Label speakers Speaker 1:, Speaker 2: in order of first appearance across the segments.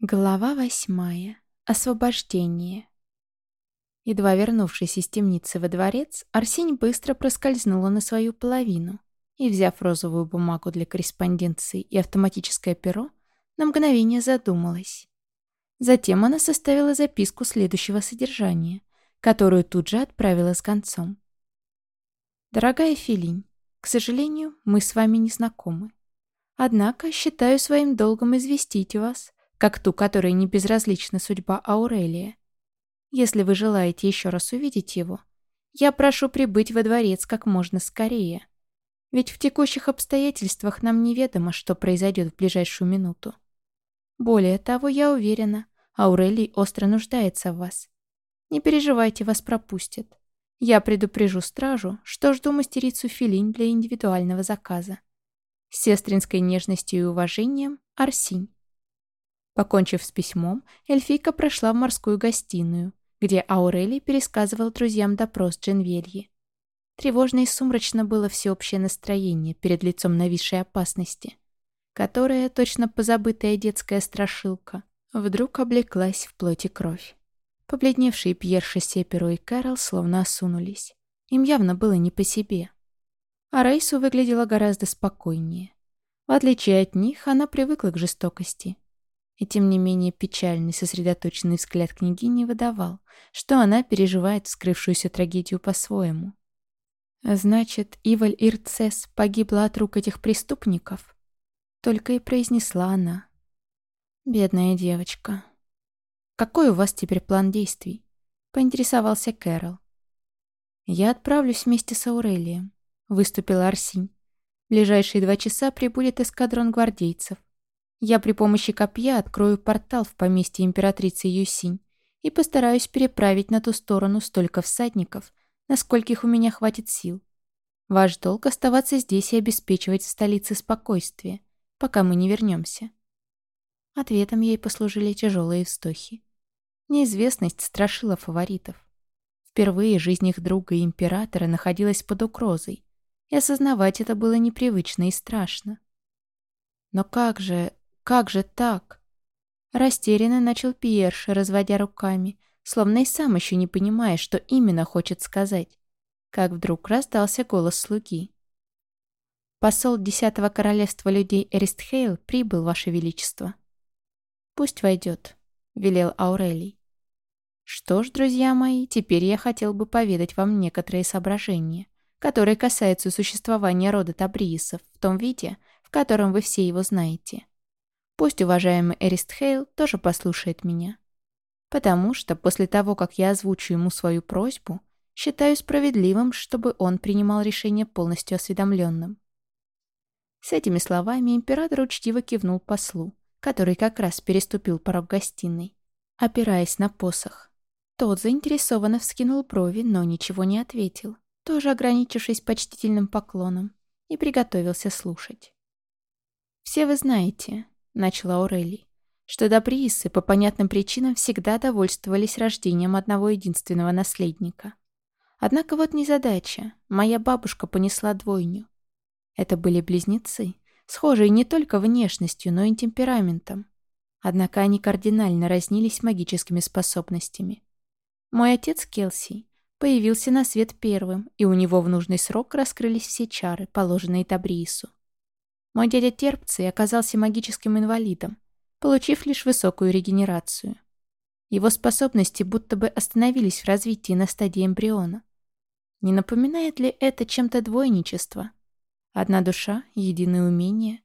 Speaker 1: Глава восьмая. Освобождение. Едва вернувшись из темницы во дворец, Арсень быстро проскользнула на свою половину и, взяв розовую бумагу для корреспонденции и автоматическое перо, на мгновение задумалась. Затем она составила записку следующего содержания, которую тут же отправила с концом. «Дорогая Филинь, к сожалению, мы с вами не знакомы. Однако считаю своим долгом известить вас, как ту, которой не безразлична судьба Аурелия. Если вы желаете еще раз увидеть его, я прошу прибыть во дворец как можно скорее. Ведь в текущих обстоятельствах нам неведомо, что произойдет в ближайшую минуту. Более того, я уверена, Аурелий остро нуждается в вас. Не переживайте, вас пропустят. Я предупрежу стражу, что жду мастерицу Филинь для индивидуального заказа. С сестринской нежностью и уважением, Арсинь. Покончив с письмом, эльфийка прошла в морскую гостиную, где Аурелий пересказывал друзьям допрос Дженвельи. Тревожно и сумрачно было всеобщее настроение перед лицом нависшей опасности, которая, точно позабытая детская страшилка, вдруг облеклась в плоти кровь. Побледневшие Пьер Шесеперо и Кэрол словно осунулись. Им явно было не по себе. А Рейсу выглядела гораздо спокойнее. В отличие от них, она привыкла к жестокости и тем не менее печальный, сосредоточенный взгляд княгини выдавал, что она переживает вскрывшуюся трагедию по-своему. «Значит, Иваль Ирцес погибла от рук этих преступников?» Только и произнесла она. «Бедная девочка». «Какой у вас теперь план действий?» — поинтересовался Кэрол. «Я отправлюсь вместе с Аурелием», — выступил Арсинь. «В ближайшие два часа прибудет эскадрон гвардейцев. Я при помощи копья открою портал в поместье императрицы Юсинь и постараюсь переправить на ту сторону столько всадников, наскольких у меня хватит сил. Ваш долг оставаться здесь и обеспечивать в столице спокойствие, пока мы не вернемся. Ответом ей послужили тяжелые вздохи. Неизвестность страшила фаворитов. Впервые жизнь их друга и императора находилась под угрозой, и осознавать это было непривычно и страшно. Но как же, как же так? Растерянно начал Пьерш, разводя руками, словно и сам еще не понимая, что именно хочет сказать. Как вдруг раздался голос слуги. «Посол Десятого Королевства людей Эристхейл прибыл, Ваше Величество». «Пусть войдет», — велел Аурелий. «Что ж, друзья мои, теперь я хотел бы поведать вам некоторые соображения, которые касаются существования рода Табриисов в том виде, в котором вы все его знаете. Пусть уважаемый Эристхейл тоже послушает меня. Потому что после того, как я озвучу ему свою просьбу, считаю справедливым, чтобы он принимал решение полностью осведомленным. С этими словами император учтиво кивнул послу, который как раз переступил порог гостиной, опираясь на посох. Тот заинтересованно вскинул брови, но ничего не ответил, тоже ограничившись почтительным поклоном, и приготовился слушать. «Все вы знаете, начала Аурелий, что Добриисы по понятным причинам всегда довольствовались рождением одного единственного наследника. Однако вот незадача. Моя бабушка понесла двойню. Это были близнецы, схожие не только внешностью, но и темпераментом. Однако они кардинально разнились магическими способностями. Мой отец Келси появился на свет первым, и у него в нужный срок раскрылись все чары, положенные Табриису. Мой дядя Терпций оказался магическим инвалидом, получив лишь высокую регенерацию. Его способности будто бы остановились в развитии на стадии эмбриона. Не напоминает ли это чем-то двойничество? Одна душа, единое умение.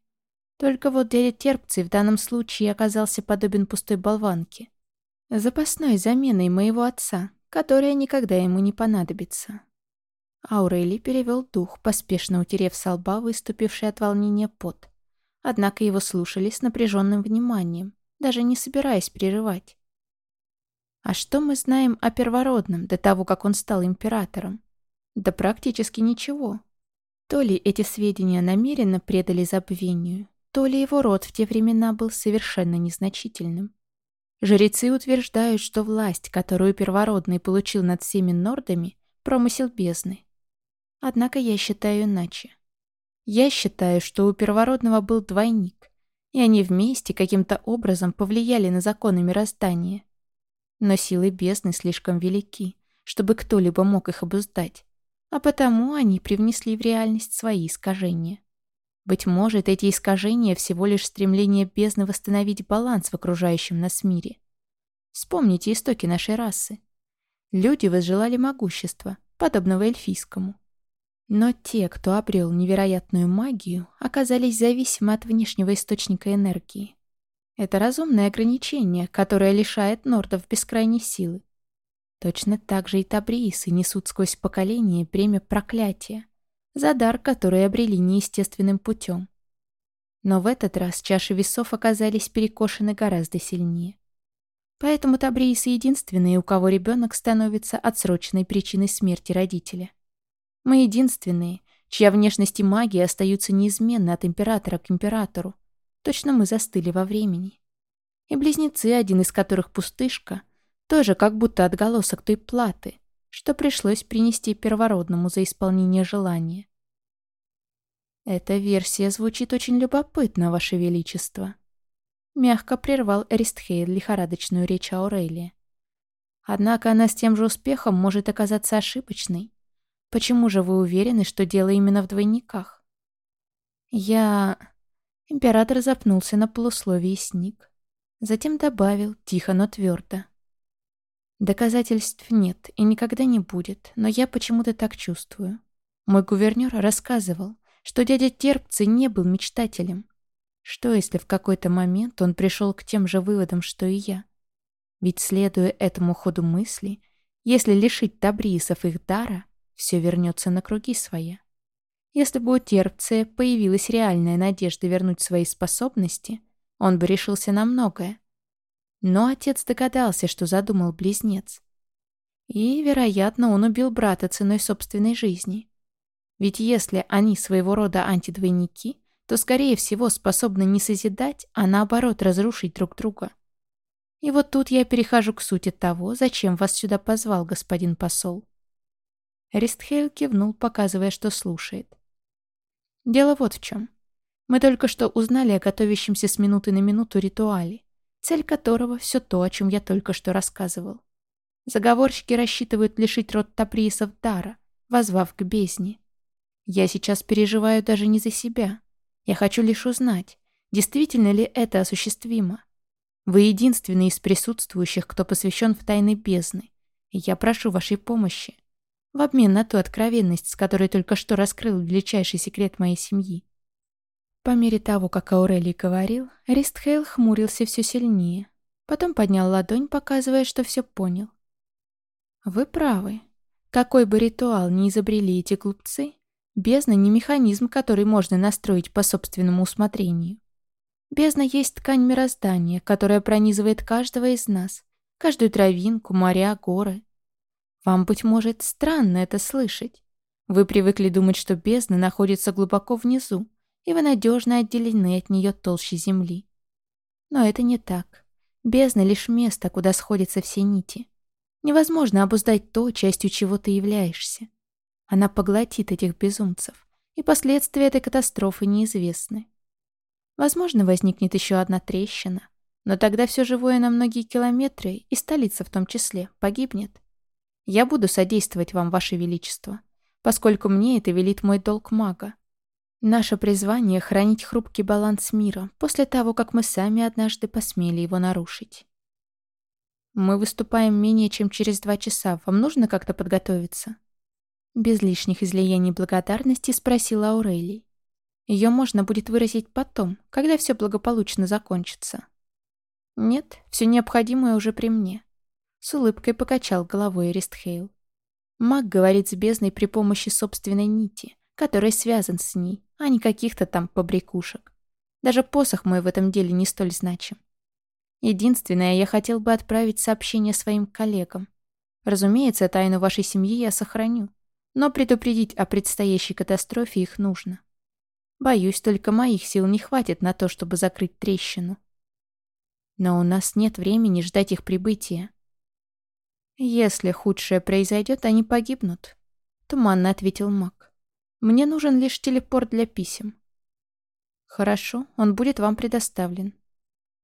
Speaker 1: Только вот дядя Терпций в данном случае оказался подобен пустой болванке. Запасной заменой моего отца, которая никогда ему не понадобится. Аурели перевел дух, поспешно утерев со лба выступивший от волнения пот. Однако его слушали с напряженным вниманием, даже не собираясь прерывать. А что мы знаем о первородном до того, как он стал императором? Да практически ничего. То ли эти сведения намеренно предали забвению, то ли его род в те времена был совершенно незначительным. Жрецы утверждают, что власть, которую первородный получил над всеми нордами, промысел бездны. Однако я считаю иначе. Я считаю, что у первородного был двойник, и они вместе каким-то образом повлияли на законы мироздания. Но силы бездны слишком велики, чтобы кто-либо мог их обуздать, а потому они привнесли в реальность свои искажения. Быть может, эти искажения всего лишь стремление бездны восстановить баланс в окружающем нас мире. Вспомните истоки нашей расы. Люди возжелали могущества, подобного эльфийскому. Но те, кто обрел невероятную магию, оказались зависимы от внешнего источника энергии. Это разумное ограничение, которое лишает нордов бескрайней силы. Точно так же и табриисы несут сквозь поколения бремя проклятия, за дар, который обрели неестественным путем. Но в этот раз чаши весов оказались перекошены гораздо сильнее. Поэтому табриисы единственные, у кого ребенок становится отсроченной причиной смерти родителя. Мы единственные, чья внешность и магия остаются неизменны от императора к императору. Точно мы застыли во времени. И близнецы, один из которых пустышка, тоже как будто отголосок той платы, что пришлось принести первородному за исполнение желания. Эта версия звучит очень любопытно, Ваше Величество. Мягко прервал Эристхейд лихорадочную речь Аурелия. Однако она с тем же успехом может оказаться ошибочной. Почему же вы уверены, что дело именно в двойниках? Я... Император запнулся на полусловии сник. Затем добавил, тихо, но твердо. Доказательств нет и никогда не будет, но я почему-то так чувствую. Мой гувернер рассказывал, что дядя Терпцы не был мечтателем, что, если в какой-то момент он пришел к тем же выводам, что и я? Ведь, следуя этому ходу мысли, если лишить табрисов их дара, все вернется на круги своя. Если бы у Терпция появилась реальная надежда вернуть свои способности, он бы решился на многое. Но отец догадался, что задумал близнец. И, вероятно, он убил брата ценой собственной жизни. Ведь если они своего рода антидвойники, то, скорее всего, способны не созидать, а наоборот разрушить друг друга. И вот тут я перехожу к сути того, зачем вас сюда позвал господин посол. Ристхейл кивнул, показывая, что слушает. Дело вот в чем. Мы только что узнали о готовящемся с минуты на минуту ритуале, цель которого все то, о чем я только что рассказывал. Заговорщики рассчитывают лишить род Таприисов дара, возвав к бездне. Я сейчас переживаю даже не за себя, я хочу лишь узнать, действительно ли это осуществимо. Вы единственный из присутствующих, кто посвящен в тайны бездны, я прошу вашей помощи. В обмен на ту откровенность, с которой только что раскрыл величайший секрет моей семьи. По мере того, как Аурелий говорил, Ристхейл хмурился все сильнее. Потом поднял ладонь, показывая, что все понял. «Вы правы. Какой бы ритуал ни изобрели эти глупцы, Бездна не механизм, который можно настроить по собственному усмотрению. Бездна есть ткань мироздания, которая пронизывает каждого из нас, каждую травинку, моря, горы. Вам, быть может, странно это слышать. Вы привыкли думать, что бездна находится глубоко внизу, и вы надежно отделены от нее толще земли. Но это не так. Бездна — лишь место, куда сходятся все нити. Невозможно обуздать то, частью чего ты являешься. Она поглотит этих безумцев, и последствия этой катастрофы неизвестны. Возможно, возникнет еще одна трещина, но тогда все живое на многие километры, и столица в том числе, погибнет. Я буду содействовать вам, Ваше Величество, поскольку мне это велит мой долг мага. Наше призвание — хранить хрупкий баланс мира после того, как мы сами однажды посмели его нарушить. Мы выступаем менее чем через два часа. Вам нужно как-то подготовиться? Без лишних излияний благодарности спросила Аурелий. Ее можно будет выразить потом, когда все благополучно закончится. Нет, все необходимое уже при мне. С улыбкой покачал головой Эристхейл. Маг говорит с бездной при помощи собственной нити, которая связан с ней, а не каких-то там побрякушек. Даже посох мой в этом деле не столь значим. Единственное, я хотел бы отправить сообщение своим коллегам. Разумеется, тайну вашей семьи я сохраню. Но предупредить о предстоящей катастрофе их нужно. Боюсь, только моих сил не хватит на то, чтобы закрыть трещину. Но у нас нет времени ждать их прибытия. Если худшее произойдет, они погибнут, туманно ответил Мак. Мне нужен лишь телепорт для писем. Хорошо, он будет вам предоставлен.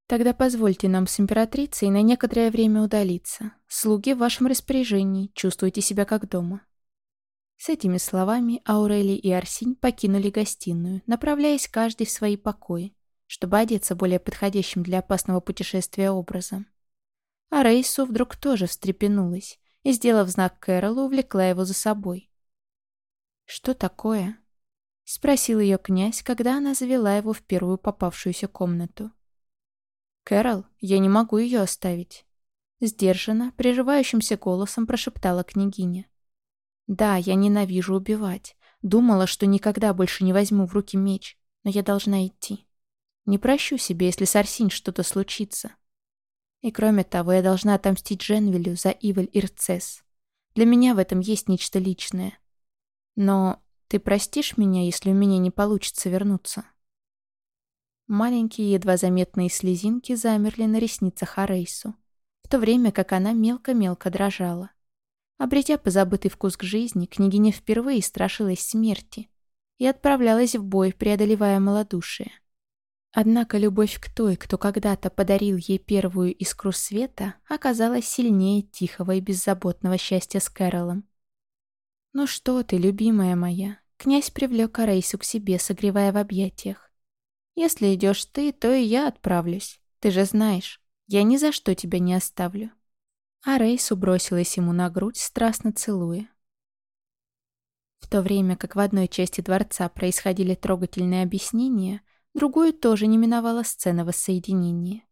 Speaker 1: Тогда позвольте нам с императрицей на некоторое время удалиться. Слуги в вашем распоряжении, чувствуйте себя как дома. С этими словами Аурели и Арсинь покинули гостиную, направляясь каждый в свои покои, чтобы одеться более подходящим для опасного путешествия образом. А Рейсу вдруг тоже встрепенулась и, сделав знак Кэролу, увлекла его за собой. «Что такое?» — спросил ее князь, когда она завела его в первую попавшуюся комнату. «Кэрол, я не могу ее оставить», — сдержанно, прерывающимся голосом прошептала княгиня. «Да, я ненавижу убивать. Думала, что никогда больше не возьму в руки меч, но я должна идти. Не прощу себе, если с Арсинь что-то случится. И кроме того, я должна отомстить Дженвилю за Ивель Ирцес. Для меня в этом есть нечто личное. Но ты простишь меня, если у меня не получится вернуться?» Маленькие, едва заметные слезинки замерли на ресницах Арейсу, в то время как она мелко-мелко дрожала. Обретя позабытый вкус к жизни, княгиня впервые страшилась смерти и отправлялась в бой, преодолевая малодушие. Однако любовь к той, кто когда-то подарил ей первую искру света, оказалась сильнее тихого и беззаботного счастья с Кэролом. «Ну что ты, любимая моя?» Князь привлек Арейсу к себе, согревая в объятиях. Если идешь ты, то и я отправлюсь. Ты же знаешь, я ни за что тебя не оставлю». А Рейсу бросилась ему на грудь, страстно целуя. В то время как в одной части дворца происходили трогательные объяснения, другую тоже не миновала сцена воссоединения.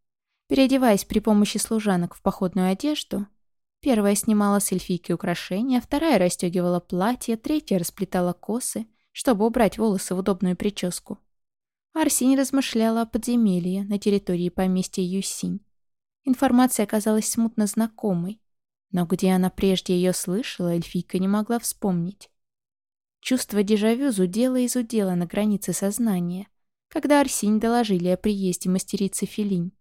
Speaker 1: Переодеваясь при помощи служанок в походную одежду, первая снимала с эльфийки украшения, вторая расстегивала платье, третья расплетала косы, чтобы убрать волосы в удобную прическу. Арсень размышляла о подземелье на территории поместья Юсинь. Информация оказалась смутно знакомой, но где она прежде ее слышала, эльфийка не могла вспомнить. Чувство дежавю зудело и зудело на границе сознания, когда Арсень доложили о приезде мастерицы Филинь.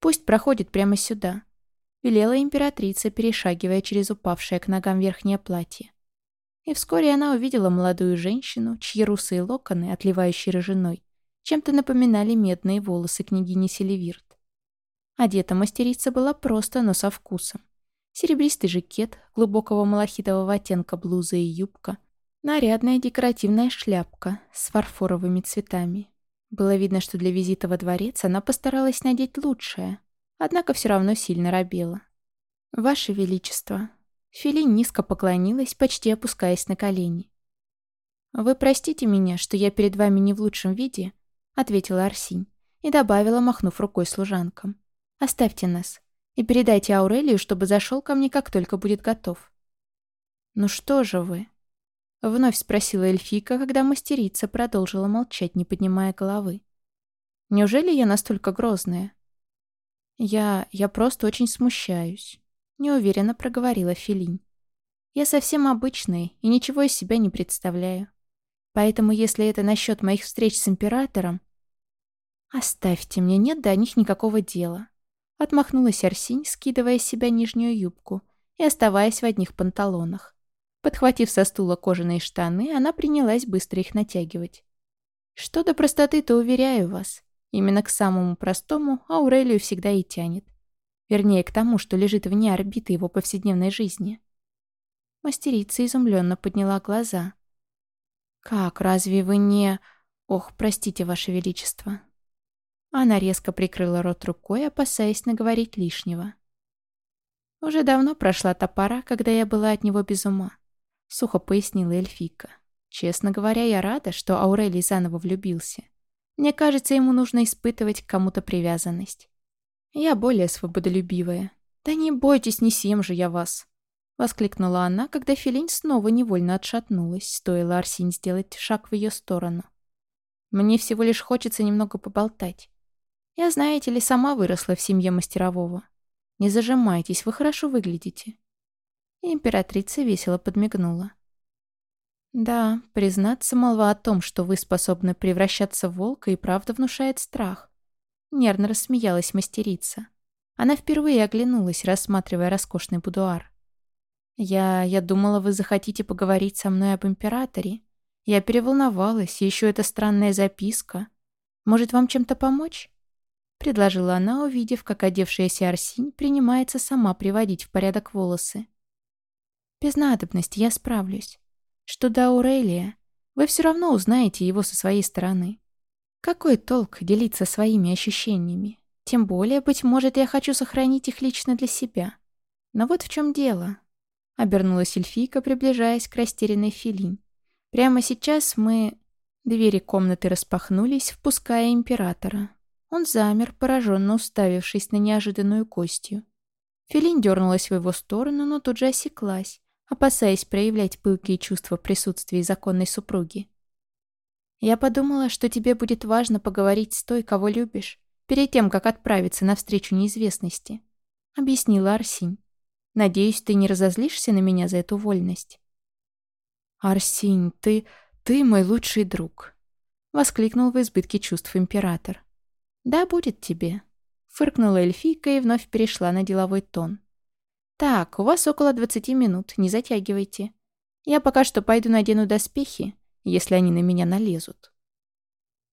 Speaker 1: «Пусть проходит прямо сюда», — велела императрица, перешагивая через упавшее к ногам верхнее платье. И вскоре она увидела молодую женщину, чьи русые локоны, отливающие рыжиной, чем-то напоминали медные волосы княгини Селивирт. Одета мастерица была просто, но со вкусом. Серебристый жакет, глубокого малахитового оттенка блуза и юбка, нарядная декоративная шляпка с фарфоровыми цветами. Было видно, что для визита во дворец она постаралась надеть лучшее, однако все равно сильно робела. «Ваше Величество», Филин низко поклонилась, почти опускаясь на колени. «Вы простите меня, что я перед вами не в лучшем виде», — ответила Арсинь и добавила, махнув рукой служанкам. «Оставьте нас и передайте Аурелию, чтобы зашел ко мне, как только будет готов». «Ну что же вы?» — вновь спросила эльфийка, когда мастерица продолжила молчать, не поднимая головы. «Неужели я настолько грозная?» «Я... я просто очень смущаюсь неуверенно проговорила Филинь. «Я совсем обычный и ничего из себя не представляю. Поэтому если это насчет моих встреч с императором...» «Оставьте, мне нет до них никакого дела», — отмахнулась Арсинь, скидывая с себя нижнюю юбку и оставаясь в одних панталонах. Подхватив со стула кожаные штаны, она принялась быстро их натягивать. «Что до простоты, то уверяю вас, именно к самому простому Аурелию всегда и тянет. Вернее, к тому, что лежит вне орбиты его повседневной жизни. Мастерица изумленно подняла глаза. «Как, разве вы не... Ох, простите, Ваше Величество». Она резко прикрыла рот рукой, опасаясь наговорить лишнего. «Уже давно прошла та пора, когда я была от него без ума», — сухо пояснила эльфийка. «Честно говоря, я рада, что Аурелий заново влюбился. Мне кажется, ему нужно испытывать к кому-то привязанность. Я более свободолюбивая. Да не бойтесь, не съем же я вас. Воскликнула она, когда Филинь снова невольно отшатнулась, стоило Арсинь сделать шаг в ее сторону. Мне всего лишь хочется немного поболтать. Я, знаете ли, сама выросла в семье мастерового. Не зажимайтесь, вы хорошо выглядите. Императрица весело подмигнула. Да, признаться, молва о том, что вы способны превращаться в волка, и правда внушает страх. Нервно рассмеялась мастерица. Она впервые оглянулась, рассматривая роскошный будуар. «Я... я думала, вы захотите поговорить со мной об императоре. Я переволновалась, еще эта странная записка. Может, вам чем-то помочь?» Предложила она, увидев, как одевшаяся Арсинь принимается сама приводить в порядок волосы. «Без надобности, я справлюсь. Что до Аурелия, вы все равно узнаете его со своей стороны. Какой толк делиться своими ощущениями? Тем более, быть может, я хочу сохранить их лично для себя. Но вот в чем дело. Обернулась эльфийка, приближаясь к растерянной Филин. Прямо сейчас мы... Двери комнаты распахнулись, впуская императора. Он замер, пораженно уставившись на неожиданную костью. Филин дернулась в его сторону, но тут же осеклась, опасаясь проявлять пылкие чувства присутствия законной супруги. «Я подумала, что тебе будет важно поговорить с той, кого любишь, перед тем, как отправиться навстречу неизвестности», — объяснила Арсинь. «Надеюсь, ты не разозлишься на меня за эту вольность».
Speaker 2: «Арсинь, ты... ты мой лучший друг», — воскликнул в избытке чувств император.
Speaker 1: «Да, будет тебе», — фыркнула эльфийка и вновь перешла на деловой тон. «Так, у вас около двадцати минут, не затягивайте. Я пока что пойду надену доспехи, если они на меня налезут.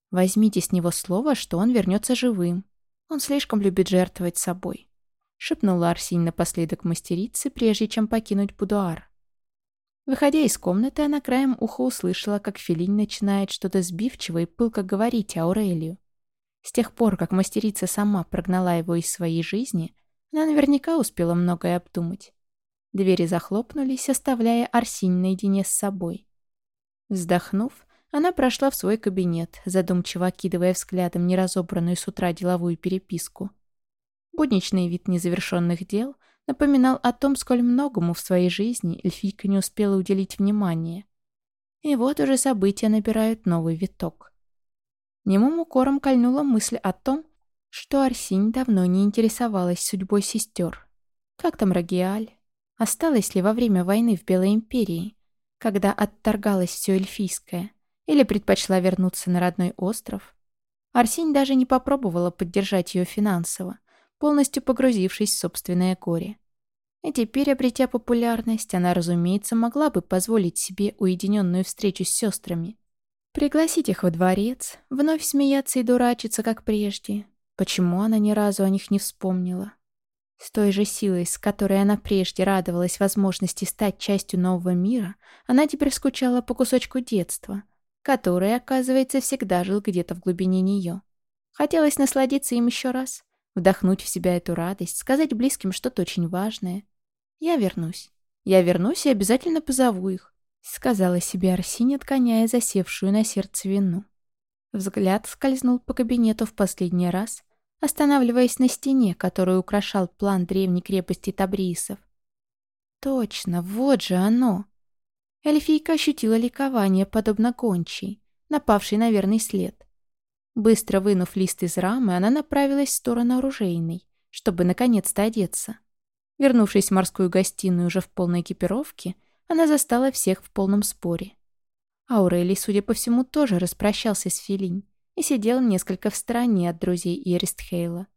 Speaker 1: Возьмите с него слово, что он вернется живым. Он слишком любит жертвовать собой», — шепнула Арсень напоследок мастерице, прежде чем покинуть будуар. Выходя из комнаты, она краем уха услышала, как Филинь начинает что-то сбивчиво и пылко говорить Аурелию. С тех пор, как мастерица сама прогнала его из своей жизни, она наверняка успела многое обдумать. Двери захлопнулись, оставляя Арсинь наедине с собой. Вздохнув, она прошла в свой кабинет, задумчиво окидывая взглядом неразобранную с утра деловую переписку. Будничный вид незавершенных дел — напоминал о том, сколь многому в своей жизни эльфийка не успела уделить внимание. И вот уже события набирают новый виток. Немым укором кольнула мысль о том, что Арсинь давно не интересовалась судьбой сестер. Как там Рагиаль? Осталась ли во время войны в Белой Империи, когда отторгалось все эльфийское, или предпочла вернуться на родной остров? Арсинь даже не попробовала поддержать ее финансово, полностью погрузившись в собственное горе. И теперь, обретя популярность, она, разумеется, могла бы позволить себе уединенную встречу с сестрами. Пригласить их во дворец, вновь смеяться и дурачиться, как прежде. Почему она ни разу о них не вспомнила? С той же силой, с которой она прежде радовалась возможности стать частью нового мира, она теперь скучала по кусочку детства, который, оказывается, всегда жил где-то в глубине нее. Хотелось насладиться им еще раз, Вдохнуть в себя эту радость, сказать близким что-то очень важное. «Я вернусь. Я вернусь и обязательно позову их», — сказала себе Арсинь, отгоняя засевшую на сердце вину. Взгляд скользнул по кабинету в последний раз, останавливаясь на стене, которую украшал план древней крепости Табрисов. «Точно, вот же оно!» Эльфийка ощутила ликование, подобно гончей, напавшей на верный след. Быстро вынув лист из рамы, она направилась в сторону оружейной, чтобы наконец-то одеться. Вернувшись в морскую гостиную уже в полной экипировке, она застала всех в полном споре. Аурелий, судя по всему, тоже распрощался с Филинь и сидел несколько в стороне от друзей Иристхейла.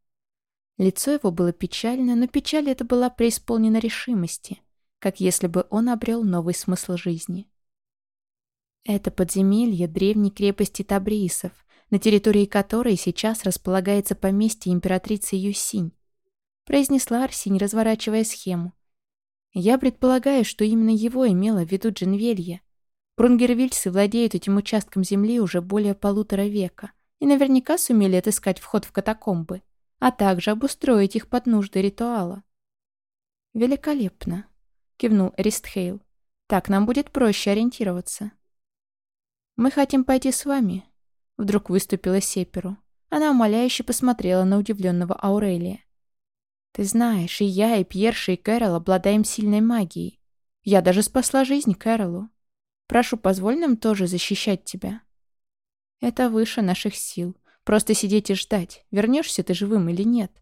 Speaker 1: Лицо его было печально, но печаль эта была преисполнена решимости, как если бы он обрел новый смысл жизни. Это подземелье древней крепости Табрисов, на территории которой сейчас располагается поместье императрицы Юсинь, произнесла Арсинь, разворачивая схему. Я предполагаю, что именно его имела в виду Джинвелья. Брунгервильсы владеют этим участком земли уже более полутора века и наверняка сумели отыскать вход в катакомбы, а также обустроить их под нужды ритуала. «Великолепно», — кивнул Эристхейл. «Так нам будет проще ориентироваться». «Мы хотим пойти с вами», Вдруг выступила Сеперу. Она умоляюще посмотрела на удивленного Аурелия. «Ты знаешь, и я, и Пьерша, и Кэрол обладаем сильной магией. Я даже спасла жизнь Кэролу. Прошу, позволь нам тоже защищать тебя». «Это выше наших сил. Просто сидеть и ждать, вернешься ты живым или нет».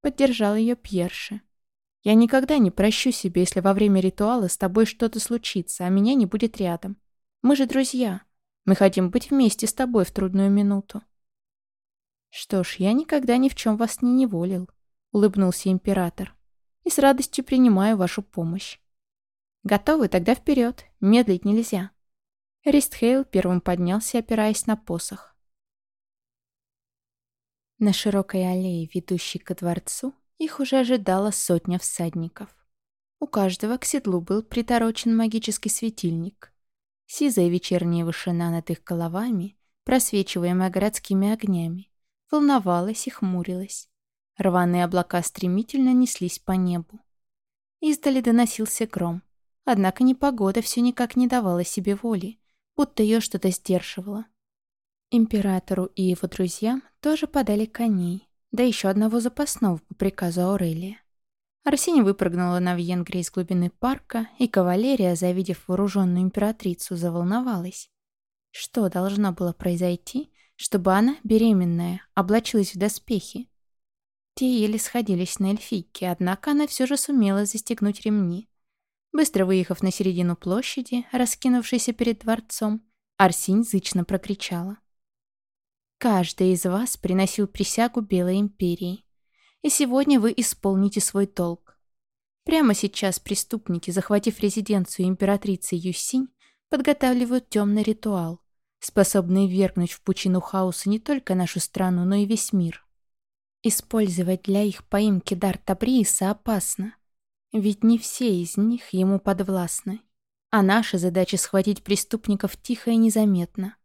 Speaker 1: Поддержал ее Пьерша. «Я никогда не прощу себе, если во время ритуала с тобой что-то случится, а меня не будет рядом. Мы же друзья. Мы хотим быть вместе с тобой в трудную минуту». «Что ж, я никогда ни в чем вас не неволил», — улыбнулся император. «И с радостью принимаю вашу помощь». «Готовы? Тогда вперед. Медлить нельзя». Ристхейл первым поднялся, опираясь на посох. На широкой аллее, ведущей ко дворцу, их уже ожидала сотня всадников. У каждого к седлу был приторочен магический светильник. Сизая вечерняя вышина над их головами, просвечиваемая городскими огнями, волновалась и хмурилась. Рваные облака стремительно неслись по небу. Издали доносился гром. Однако непогода все никак не давала себе воли, будто ее что-то сдерживало. Императору и его друзьям тоже подали коней, да еще одного запасного по приказу Аурелия. Арсений выпрыгнула на Венгрии из глубины парка, и кавалерия, завидев вооруженную императрицу, заволновалась. Что должно было произойти, чтобы она, беременная, облачилась в доспехи? Те еле сходились на эльфийке, однако она все же сумела застегнуть ремни. Быстро выехав на середину площади, раскинувшейся перед дворцом, Арсень зычно прокричала. «Каждый из вас приносил присягу Белой Империи и сегодня вы исполните свой долг. Прямо сейчас преступники, захватив резиденцию императрицы Юсинь, подготавливают темный ритуал, способный вергнуть в пучину хаоса не только нашу страну, но и весь мир. Использовать для их поимки дар Табрииса опасно, ведь не все из них ему подвластны. А наша задача схватить преступников тихо и незаметно.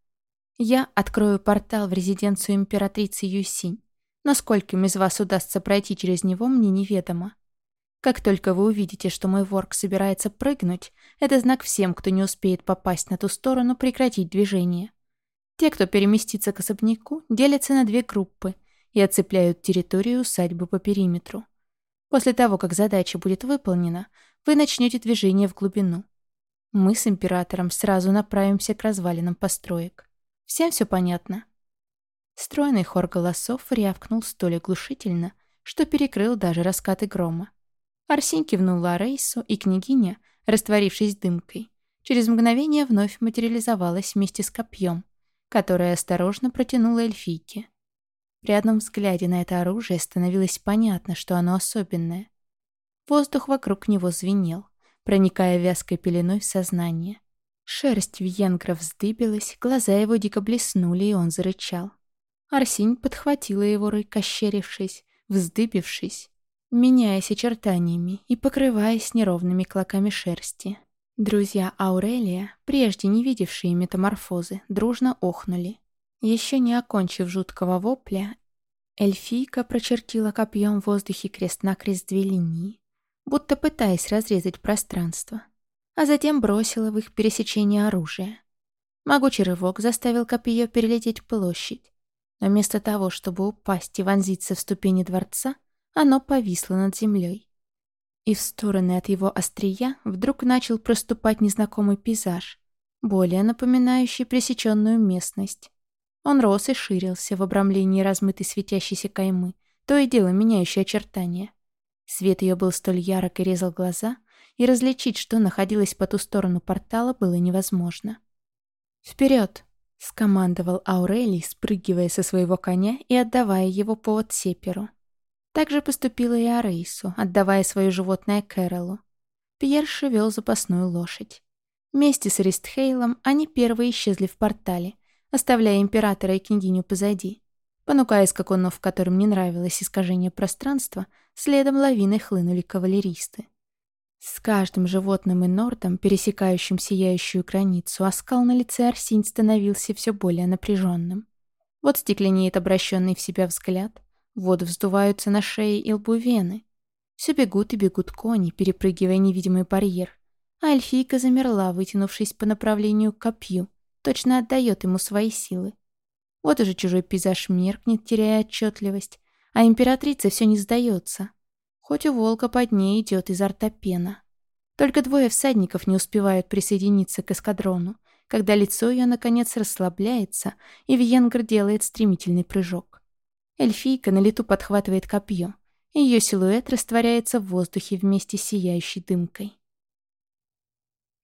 Speaker 1: Я открою портал в резиденцию императрицы Юсинь. Насколько из вас удастся пройти через него, мне неведомо. Как только вы увидите, что мой ворк собирается прыгнуть, это знак всем, кто не успеет попасть на ту сторону, прекратить движение. Те, кто переместится к особняку, делятся на две группы и оцепляют территорию усадьбы по периметру. После того, как задача будет выполнена, вы начнете движение в глубину. Мы с Императором сразу направимся к развалинам построек. Всем все понятно? Стройный хор голосов рявкнул столь оглушительно, что перекрыл даже раскаты грома. Арсень кивнул Ларейсу, и княгиня, растворившись дымкой, через мгновение вновь материализовалась вместе с копьем, которое осторожно протянула эльфийке. При одном взгляде на это оружие становилось понятно, что оно особенное. Воздух вокруг него звенел, проникая вязкой пеленой в сознание. Шерсть Вьенгра вздыбилась, глаза его дико блеснули, и он зарычал. Арсень подхватила его рык, ощерившись, вздыбившись, меняясь очертаниями и покрываясь неровными клоками шерсти. Друзья Аурелия, прежде не видевшие метаморфозы, дружно охнули. Еще не окончив жуткого вопля, эльфийка прочертила копьем в воздухе крест-накрест две линии, будто пытаясь разрезать пространство, а затем бросила в их пересечение оружие. Могучий рывок заставил копье перелететь площадь, но вместо того, чтобы упасть и вонзиться в ступени дворца, оно повисло над землей. И в стороны от его острия вдруг начал проступать незнакомый пейзаж, более напоминающий пресеченную местность. Он рос и ширился в обрамлении размытой светящейся каймы, то и дело меняющей очертания. Свет ее был столь ярок и резал глаза, и различить, что находилось по ту сторону портала, было невозможно. «Вперед!» — скомандовал Аурелий, спрыгивая со своего коня и отдавая его повод Сеперу. Так же поступила и Арейсу, отдавая свое животное Кэролу. Пьер вел запасную лошадь. Вместе с Ристхейлом они первые исчезли в портале, оставляя императора и княгиню позади. Понукая скакунов, которым не нравилось искажение пространства, следом лавиной хлынули кавалеристы. С каждым животным и нордом, пересекающим сияющую границу, оскал на лице Арсинь становился все более напряженным. Вот стекленеет обращенный в себя взгляд, вот вздуваются на шее и лбу вены. Все бегут и бегут кони, перепрыгивая невидимый барьер. А эльфийка замерла, вытянувшись по направлению к копью, точно отдает ему свои силы. Вот уже чужой пейзаж меркнет, теряя отчетливость, а императрица все не сдается хоть у волка под ней идет изо рта пена. Только двое всадников не успевают присоединиться к эскадрону, когда лицо ее наконец расслабляется, и Вьенгр делает стремительный прыжок. Эльфийка на лету подхватывает копье, и ее силуэт растворяется в воздухе вместе с сияющей дымкой.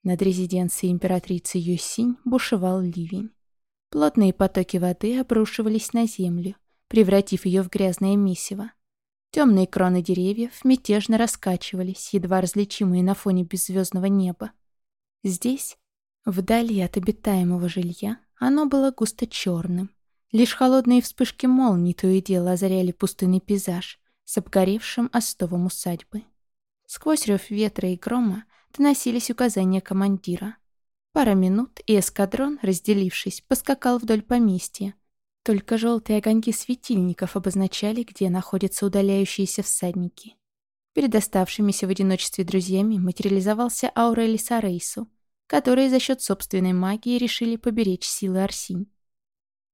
Speaker 1: Над резиденцией императрицы Юсинь бушевал ливень. Плотные потоки воды обрушивались на землю, превратив ее в грязное месиво. Темные кроны деревьев мятежно раскачивались, едва различимые на фоне беззвездного неба. Здесь, вдали от обитаемого жилья, оно было густо черным, Лишь холодные вспышки молний то и дело озаряли пустынный пейзаж с обгоревшим остовом усадьбы. Сквозь рев ветра и грома доносились указания командира. Пара минут, и эскадрон, разделившись, поскакал вдоль поместья. Только желтые огоньки светильников обозначали, где находятся удаляющиеся всадники. Перед оставшимися в одиночестве друзьями материализовался Аурели Сарейсу, которые за счет собственной магии решили поберечь силы Арсинь.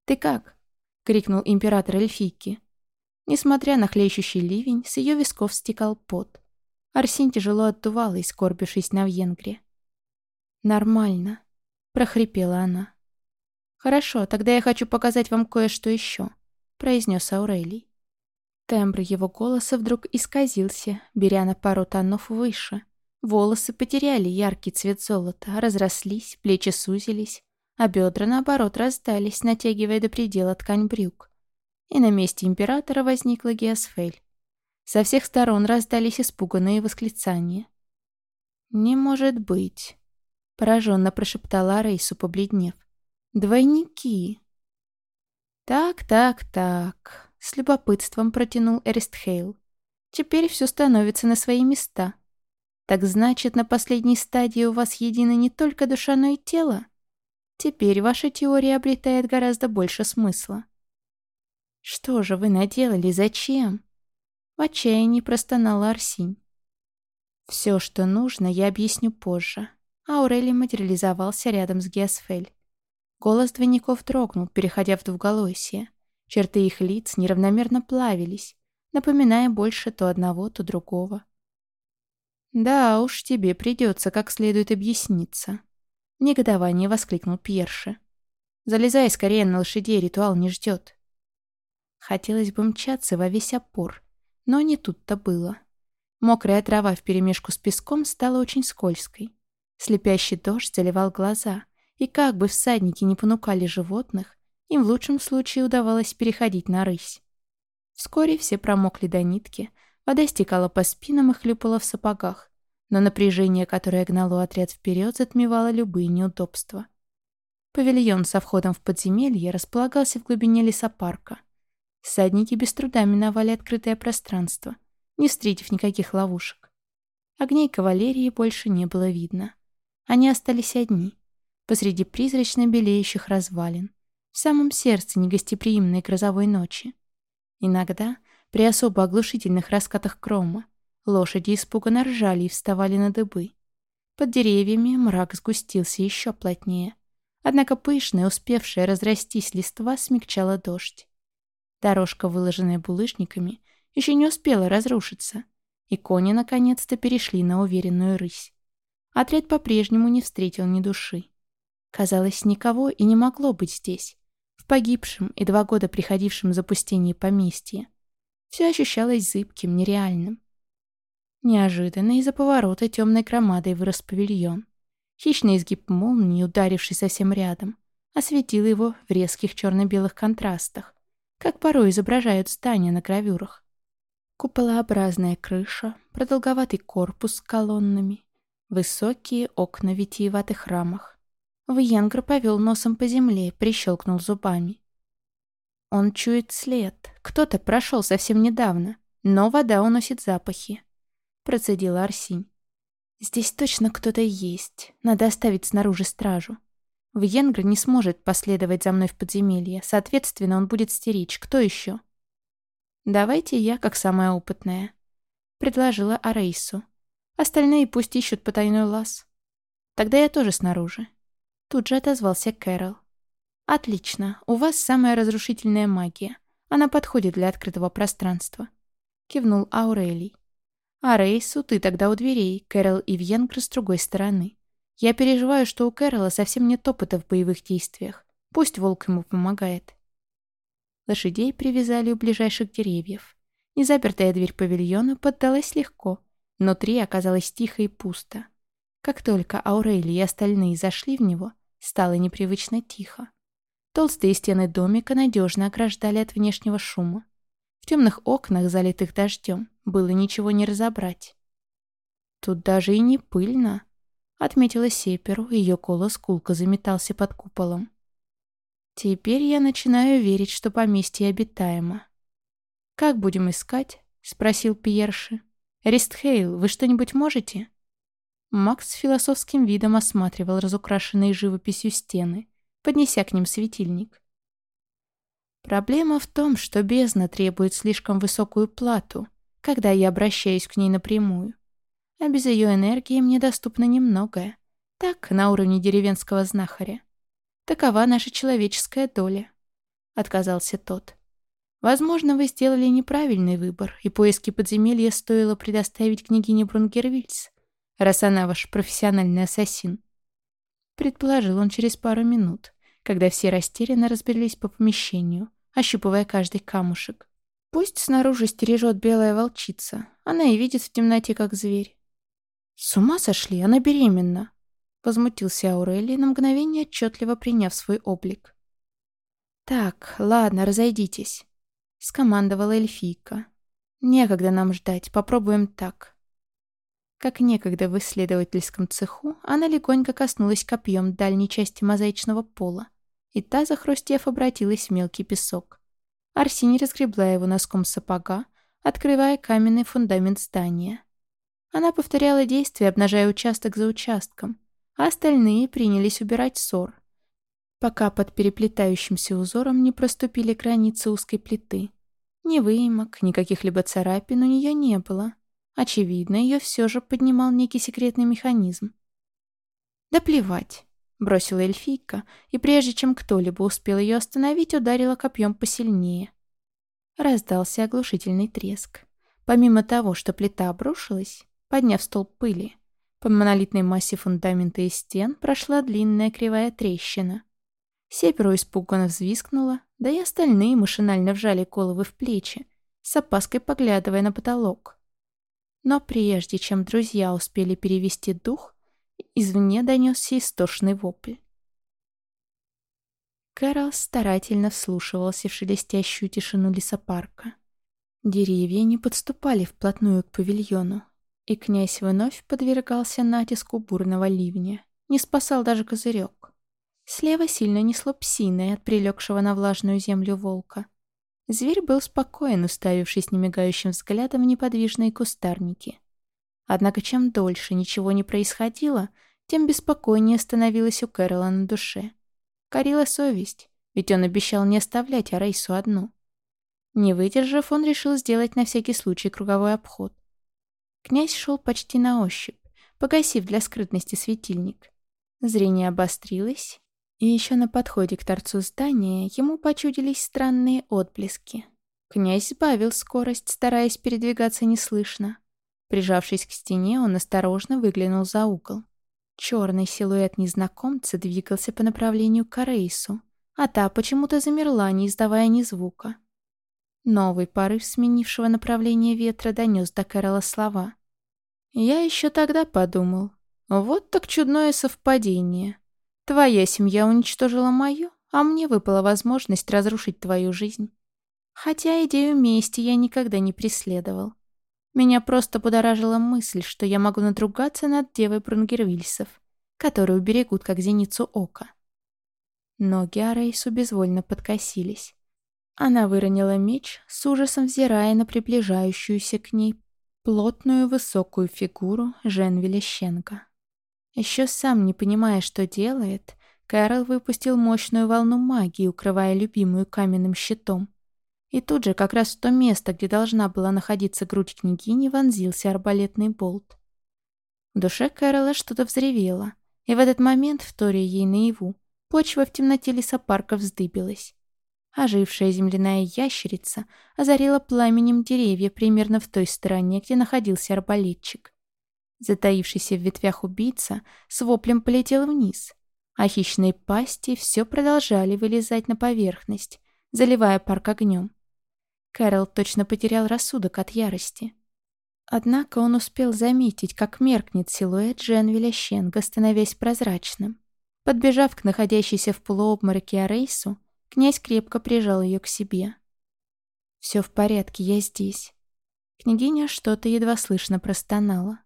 Speaker 1: «Ты как?» — крикнул император эльфийки. Несмотря на хлещущий ливень, с ее висков стекал пот. Арсинь тяжело отдувала, скорбившись на венгре. «Нормально», — прохрипела она. «Хорошо, тогда я хочу показать вам кое-что еще», — произнес Аурелий. Тембр его голоса вдруг исказился, беря на пару тонов выше. Волосы потеряли яркий цвет золота, разрослись, плечи сузились, а бедра, наоборот, раздались, натягивая до предела ткань брюк. И на месте императора возникла Геосфель. Со всех сторон раздались испуганные восклицания. «Не может быть!» — пораженно прошептала Рейсу, побледнев. «Двойники!» «Так, так, так», — с любопытством протянул Эристхейл. «Теперь все становится на свои места. Так значит, на последней стадии у вас едины не только душа, но и тело?» Теперь ваша теория обретает гораздо больше смысла. Что же вы наделали? Зачем? В отчаянии простонала Арсинь. Все, что нужно, я объясню позже. Аурелий материализовался рядом с Геосфель. Голос двойников дрогнул, переходя в двуголосие. Черты их лиц неравномерно плавились, напоминая больше то одного, то другого. «Да уж, тебе придется как следует объясниться», в негодовании воскликнул Пьерши. «Залезай скорее на лошадей, ритуал не ждет». Хотелось бы мчаться во весь опор, но не тут-то было. Мокрая трава вперемешку с песком стала очень скользкой. Слепящий дождь заливал глаза, и как бы всадники не понукали животных, им в лучшем случае удавалось переходить на рысь. Вскоре все промокли до нитки, вода стекала по спинам и хлюпала в сапогах, но напряжение, которое гнало отряд вперед, затмевало любые неудобства. Павильон со входом в подземелье располагался в глубине лесопарка. Садники без труда миновали открытое пространство, не встретив никаких ловушек. Огней кавалерии больше не было видно. Они остались одни, посреди призрачно белеющих развалин, в самом сердце негостеприимной грозовой ночи. Иногда, при особо оглушительных раскатах крома, Лошади испуганно ржали и вставали на дыбы. Под деревьями мрак сгустился еще плотнее. Однако пышная, успевшая разрастись листва, смягчала дождь. Дорожка, выложенная булыжниками, еще не успела разрушиться, и кони наконец-то перешли на уверенную рысь. Отряд по-прежнему не встретил ни души. Казалось, никого и не могло быть здесь, в погибшем и два года приходившем запустении поместья. Все ощущалось зыбким, нереальным. Неожиданно из-за поворота темной громадой вырос павильон. Хищный изгиб молнии, ударивший совсем рядом, осветил его в резких черно-белых контрастах, как порой изображают здания на гравюрах. Куполообразная крыша, продолговатый корпус с колоннами, высокие окна в витиеватых рамах. Вьенгр повел носом по земле, прищелкнул зубами. Он чует след. Кто-то прошел совсем недавно, но вода уносит запахи процедила Арсинь. «Здесь точно кто-то есть. Надо оставить снаружи стражу. Вьенгр не сможет последовать за мной в подземелье. Соответственно, он будет стеречь. Кто еще?» «Давайте я, как самая опытная», — предложила Арейсу. «Остальные пусть ищут потайной лаз. Тогда я тоже снаружи». Тут же отозвался Кэрол. «Отлично. У вас самая разрушительная магия. Она подходит для открытого пространства», — кивнул Аурелий. А ты тогда у дверей, Кэрол и Вьенгр с другой стороны. Я переживаю, что у Кэрола совсем нет опыта в боевых действиях. Пусть волк ему помогает. Лошадей привязали у ближайших деревьев. Незапертая дверь павильона поддалась легко. Внутри оказалось тихо и пусто. Как только Аурели и остальные зашли в него, стало непривычно тихо. Толстые стены домика надежно ограждали от внешнего шума. В темных окнах, залитых дождем, было ничего не разобрать. «Тут даже и не пыльно», — отметила Сеперу, ее голос кулка заметался под куполом. Теперь я начинаю верить, что поместье обитаемо. «Как будем искать?» — спросил Пьерши. «Ристхейл, вы что-нибудь можете?» Макс с философским видом осматривал разукрашенные живописью стены, поднеся к ним светильник. Проблема в том, что бездна требует слишком высокую плату, когда я обращаюсь к ней напрямую. А без ее энергии мне доступно немногое. Так, на уровне деревенского знахаря. Такова наша человеческая доля. Отказался тот. Возможно, вы сделали неправильный выбор, и поиски подземелья стоило предоставить княгине Брунгервильс, раз она ваш профессиональный ассасин. Предположил он через пару минут, когда все растерянно разбрелись по помещению, ощупывая каждый камушек. Пусть снаружи стережет белая волчица, она и видит в темноте, как зверь. «С ума сошли, она беременна!» Возмутился Аурелий, на мгновение отчетливо приняв свой облик. «Так, ладно, разойдитесь», — скомандовала эльфийка. «Некогда нам ждать, попробуем так». Как некогда в исследовательском цеху, она легонько коснулась копьем дальней части мозаичного пола, и та, захрустев, обратилась в мелкий песок. Арсений разгребла его носком сапога, открывая каменный фундамент здания. Она повторяла действия, обнажая участок за участком, а остальные принялись убирать ссор, пока под переплетающимся узором не проступили границы узкой плиты. Ни выемок, ни каких-либо царапин у нее не было. Очевидно, ее все же поднимал некий секретный механизм. «Да плевать», — бросила эльфийка, и прежде чем кто-либо успел ее остановить, ударила копьем посильнее. Раздался оглушительный треск. Помимо того, что плита обрушилась, подняв столб пыли, по монолитной массе фундамента и стен прошла длинная кривая трещина. Сеперу испуганно взвискнула, да и остальные машинально вжали головы в плечи, с опаской поглядывая на потолок. Но прежде чем друзья успели перевести дух, извне донесся истошный вопль. Кэрол старательно вслушивался в шелестящую тишину лесопарка. Деревья не подступали вплотную к павильону, и князь вновь подвергался натиску бурного ливня. Не спасал даже козырек. Слева сильно несло псиной от прилегшего на влажную землю волка. Зверь был спокоен, уставившись немигающим взглядом в неподвижные кустарники. Однако чем дольше ничего не происходило, тем беспокойнее становилось у Кэрола на душе. Корила совесть, ведь он обещал не оставлять Арейсу одну. Не выдержав, он решил сделать на всякий случай круговой обход. Князь шел почти на ощупь, погасив для скрытности светильник. Зрение обострилось, и еще на подходе к торцу здания ему почудились странные отблески. Князь сбавил скорость, стараясь передвигаться неслышно. Прижавшись к стене, он осторожно выглянул за угол. Черный силуэт незнакомца двигался по направлению к Рейсу, а та почему-то замерла, не издавая ни звука. Новый порыв сменившего направление ветра донес до Кэрола слова. «Я еще тогда подумал. Вот так чудное совпадение. Твоя семья уничтожила мою, а мне выпала возможность разрушить твою жизнь. Хотя идею мести я никогда не преследовал. Меня просто будоражила мысль, что я могу надругаться над девой Брунгервильсов, которую берегут как зеницу ока. Ноги Арейсу безвольно подкосились. Она выронила меч, с ужасом взирая на приближающуюся к ней плотную высокую фигуру Женвеля Щенка. Еще сам не понимая, что делает, Кэрол выпустил мощную волну магии, укрывая любимую каменным щитом. И тут же, как раз в то место, где должна была находиться грудь княгини, вонзился арбалетный болт. В душе Кэрола что-то взревело, и в этот момент, вторя ей наяву, почва в темноте лесопарка вздыбилась. Ожившая земляная ящерица озарила пламенем деревья примерно в той стороне, где находился арбалетчик. Затаившийся в ветвях убийца с воплем полетел вниз, а хищные пасти все продолжали вылезать на поверхность, заливая парк огнем. Кэрол точно потерял рассудок от ярости. Однако он успел заметить, как меркнет силуэт Дженвеля Щенга, становясь прозрачным. Подбежав к находящейся в полуобмороке Арейсу, Князь крепко прижал ее к себе. «Все в порядке, я здесь». Княгиня что-то едва слышно простонала.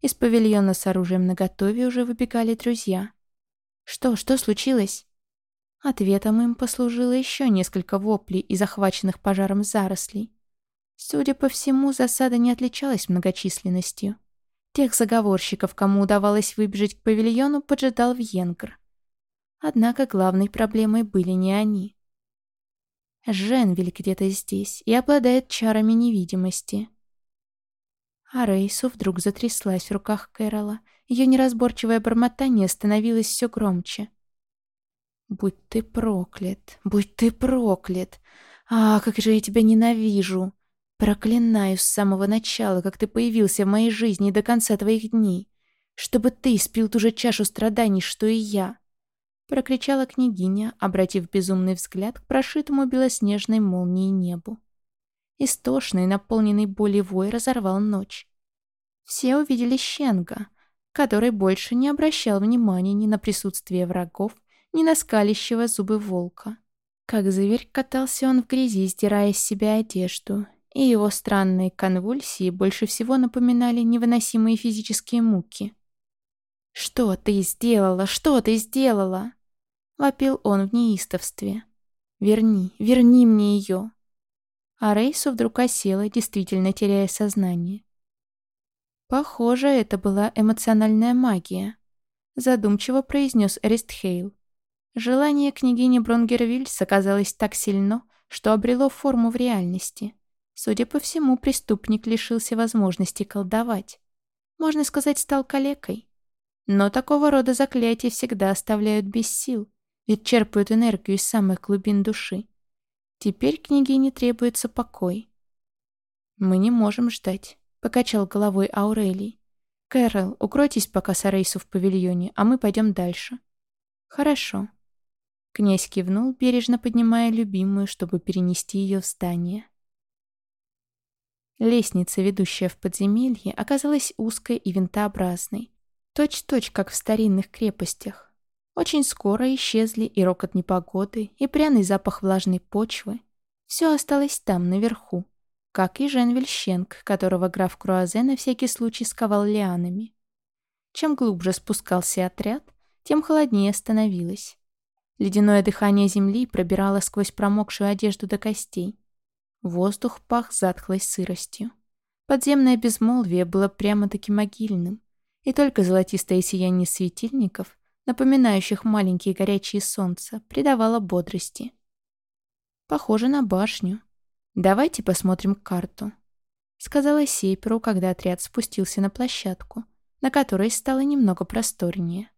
Speaker 1: Из павильона с оружием наготове уже выбегали друзья. «Что, что случилось?» Ответом им послужило еще несколько воплей и захваченных пожаром зарослей. Судя по всему, засада не отличалась многочисленностью. Тех заговорщиков, кому удавалось выбежать к павильону, поджидал Вьенгр. Однако главной проблемой были не они. Женвиль где-то здесь и обладает чарами невидимости. А Рейсу вдруг затряслась в руках Кэрола. Ее неразборчивое бормотание становилось все громче. «Будь ты проклят! Будь ты проклят! А, как же я тебя ненавижу! Проклинаю с самого начала, как ты появился в моей жизни до конца твоих дней, чтобы ты спил ту же чашу страданий, что и я!» Прокричала княгиня, обратив безумный взгляд к прошитому белоснежной молнией небу. Истошный, наполненный болью вой разорвал ночь. Все увидели Щенга, который больше не обращал внимания ни на присутствие врагов, ни на скалящего зубы волка. Как зверь катался он в грязи, сдирая с себя одежду, и его странные конвульсии больше всего напоминали невыносимые физические муки. «Что ты сделала? Что ты сделала?» Вопил он в неистовстве. «Верни, верни мне ее!» А Рейсу вдруг осела, действительно теряя сознание. Похоже, это была эмоциональная магия. Задумчиво произнес Эристхейл. Желание княгини Бронгервильс оказалось так сильно, что обрело форму в реальности. Судя по всему, преступник лишился возможности колдовать. Можно сказать, стал калекой. Но такого рода заклятия всегда оставляют без сил, ведь черпают энергию из самых глубин души. Теперь княгине требуется покой. «Мы не можем ждать», — покачал головой Аурелий. «Кэрол, укройтесь пока с Арейсу в павильоне, а мы пойдем дальше». «Хорошо». Князь кивнул, бережно поднимая любимую, чтобы перенести ее в здание. Лестница, ведущая в подземелье, оказалась узкой и винтообразной, точь-точь, как в старинных крепостях. Очень скоро исчезли и рокот непогоды, и пряный запах влажной почвы. Все осталось там, наверху, как и Женвельщенк, которого граф Круазе на всякий случай сковал лианами. Чем глубже спускался отряд, тем холоднее становилось. Ледяное дыхание земли пробирало сквозь промокшую одежду до костей. Воздух пах затхлой сыростью. Подземное безмолвие было прямо-таки могильным, и только золотистое сияние светильников напоминающих маленькие горячие солнца, придавало бодрости. «Похоже на башню. Давайте посмотрим карту», — сказала Сейперу, когда отряд спустился на площадку, на которой стало немного просторнее.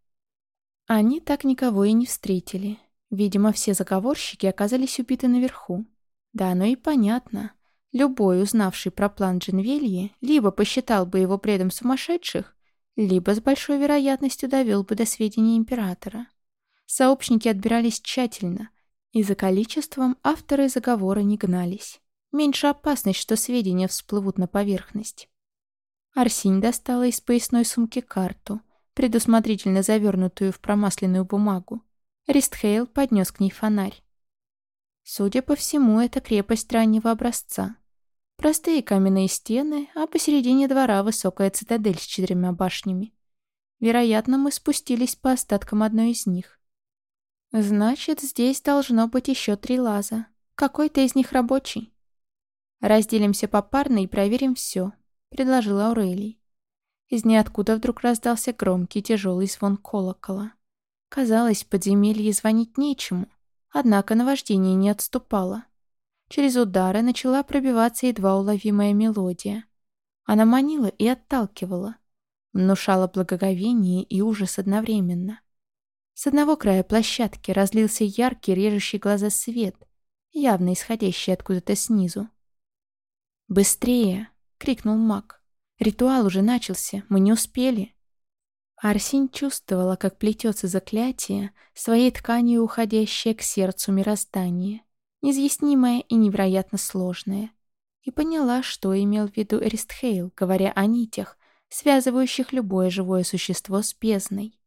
Speaker 1: Они так никого и не встретили. Видимо, все заговорщики оказались убиты наверху. Да, оно и понятно. Любой, узнавший про план Джинвельи, либо посчитал бы его бредом сумасшедших, либо с большой вероятностью довел бы до сведения императора. Сообщники отбирались тщательно, и за количеством авторы заговора не гнались. Меньше опасность, что сведения всплывут на поверхность. Арсинь достала из поясной сумки карту, предусмотрительно завернутую в промасленную бумагу. Ристхейл поднес к ней фонарь. Судя по всему, это крепость раннего образца. Простые каменные стены, а посередине двора высокая цитадель с четырьмя башнями. Вероятно, мы спустились по остаткам одной из них. Значит, здесь должно быть еще три лаза. Какой-то из них рабочий. Разделимся попарно и проверим все, предложила Аурелий. Из ниоткуда вдруг раздался громкий тяжелый звон колокола. Казалось, подземелье звонить нечему, однако наваждение не отступало. Через удары начала пробиваться едва уловимая мелодия. Она манила и отталкивала. Внушала благоговение и ужас одновременно. С одного края площадки разлился яркий, режущий глаза свет, явно исходящий откуда-то снизу. «Быстрее!» — крикнул маг. «Ритуал уже начался, мы не успели!» Арсень чувствовала, как плетется заклятие, своей тканью уходящее к сердцу мироздания неизъяснимое и невероятно сложное. И поняла, что имел в виду Эристхейл, говоря о нитях, связывающих любое живое существо с бездной.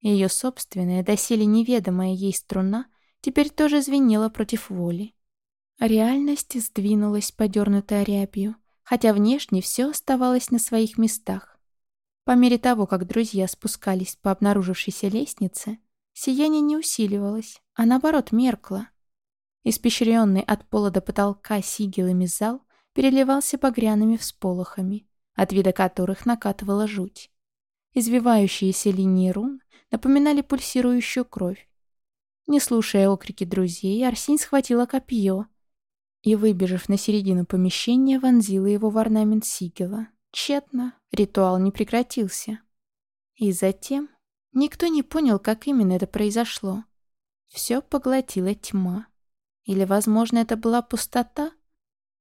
Speaker 1: Ее собственная, доселе неведомая ей струна, теперь тоже звенела против воли. Реальность сдвинулась, подернутая рябью, хотя внешне все оставалось на своих местах. По мере того, как друзья спускались по обнаружившейся лестнице, сияние не усиливалось, а наоборот меркло. Испещренный от пола до потолка сигелами зал переливался багряными всполохами, от вида которых накатывала жуть. Извивающиеся линии рун напоминали пульсирующую кровь. Не слушая окрики друзей, Арсень схватила копье и, выбежав на середину помещения, вонзила его в орнамент сигела. Тщетно, ритуал не прекратился. И затем никто не понял, как именно это произошло. Все поглотила тьма. Или, возможно, это была пустота,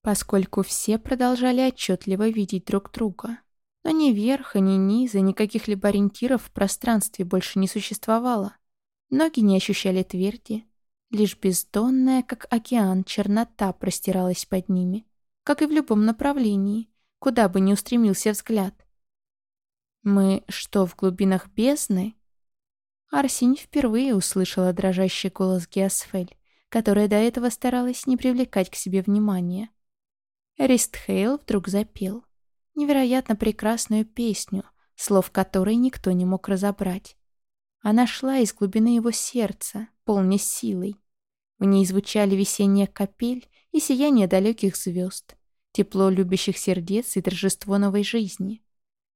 Speaker 1: поскольку все продолжали отчетливо видеть друг друга. Но ни верха, ни низа, ни каких-либо ориентиров в пространстве больше не существовало. Ноги не ощущали тверди. Лишь бездонная, как океан, чернота простиралась под ними, как и в любом направлении, куда бы ни устремился взгляд. «Мы что, в глубинах бездны?» Арсень впервые услышала дрожащий голос Геосфель, которая до этого старалась не привлекать к себе внимания. Ристхейл вдруг запел невероятно прекрасную песню, слов которой никто не мог разобрать. Она шла из глубины его сердца, полной силой. В ней звучали весенняя капель и сияние далеких звезд, тепло любящих сердец и торжество новой жизни.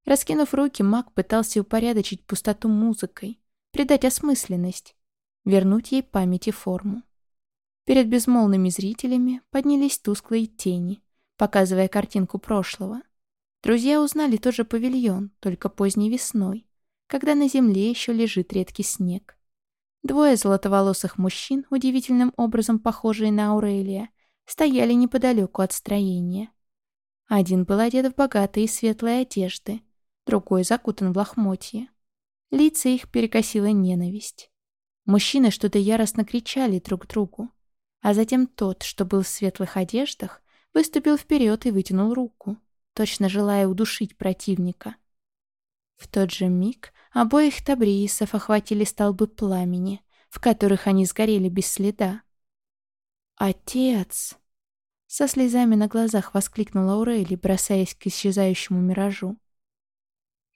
Speaker 1: Раскинув руки, маг пытался упорядочить пустоту музыкой, придать осмысленность, вернуть ей память и форму. Перед безмолвными зрителями поднялись тусклые тени, показывая картинку прошлого. Друзья узнали тот же павильон, только поздней весной, когда на земле еще лежит редкий снег. Двое золотоволосых мужчин, удивительным образом похожие на Аурелия, стояли неподалеку от строения. Один был одет в богатые и светлые одежды, другой закутан в лохмотье. Лица их перекосила ненависть. Мужчины что-то яростно кричали друг другу, а затем тот, что был в светлых одеждах, выступил вперед и вытянул руку точно желая удушить противника. В тот же миг обоих табриисов охватили столбы пламени, в которых они сгорели без следа. «Отец!» Со слезами на глазах воскликнула Аурели, бросаясь к исчезающему миражу.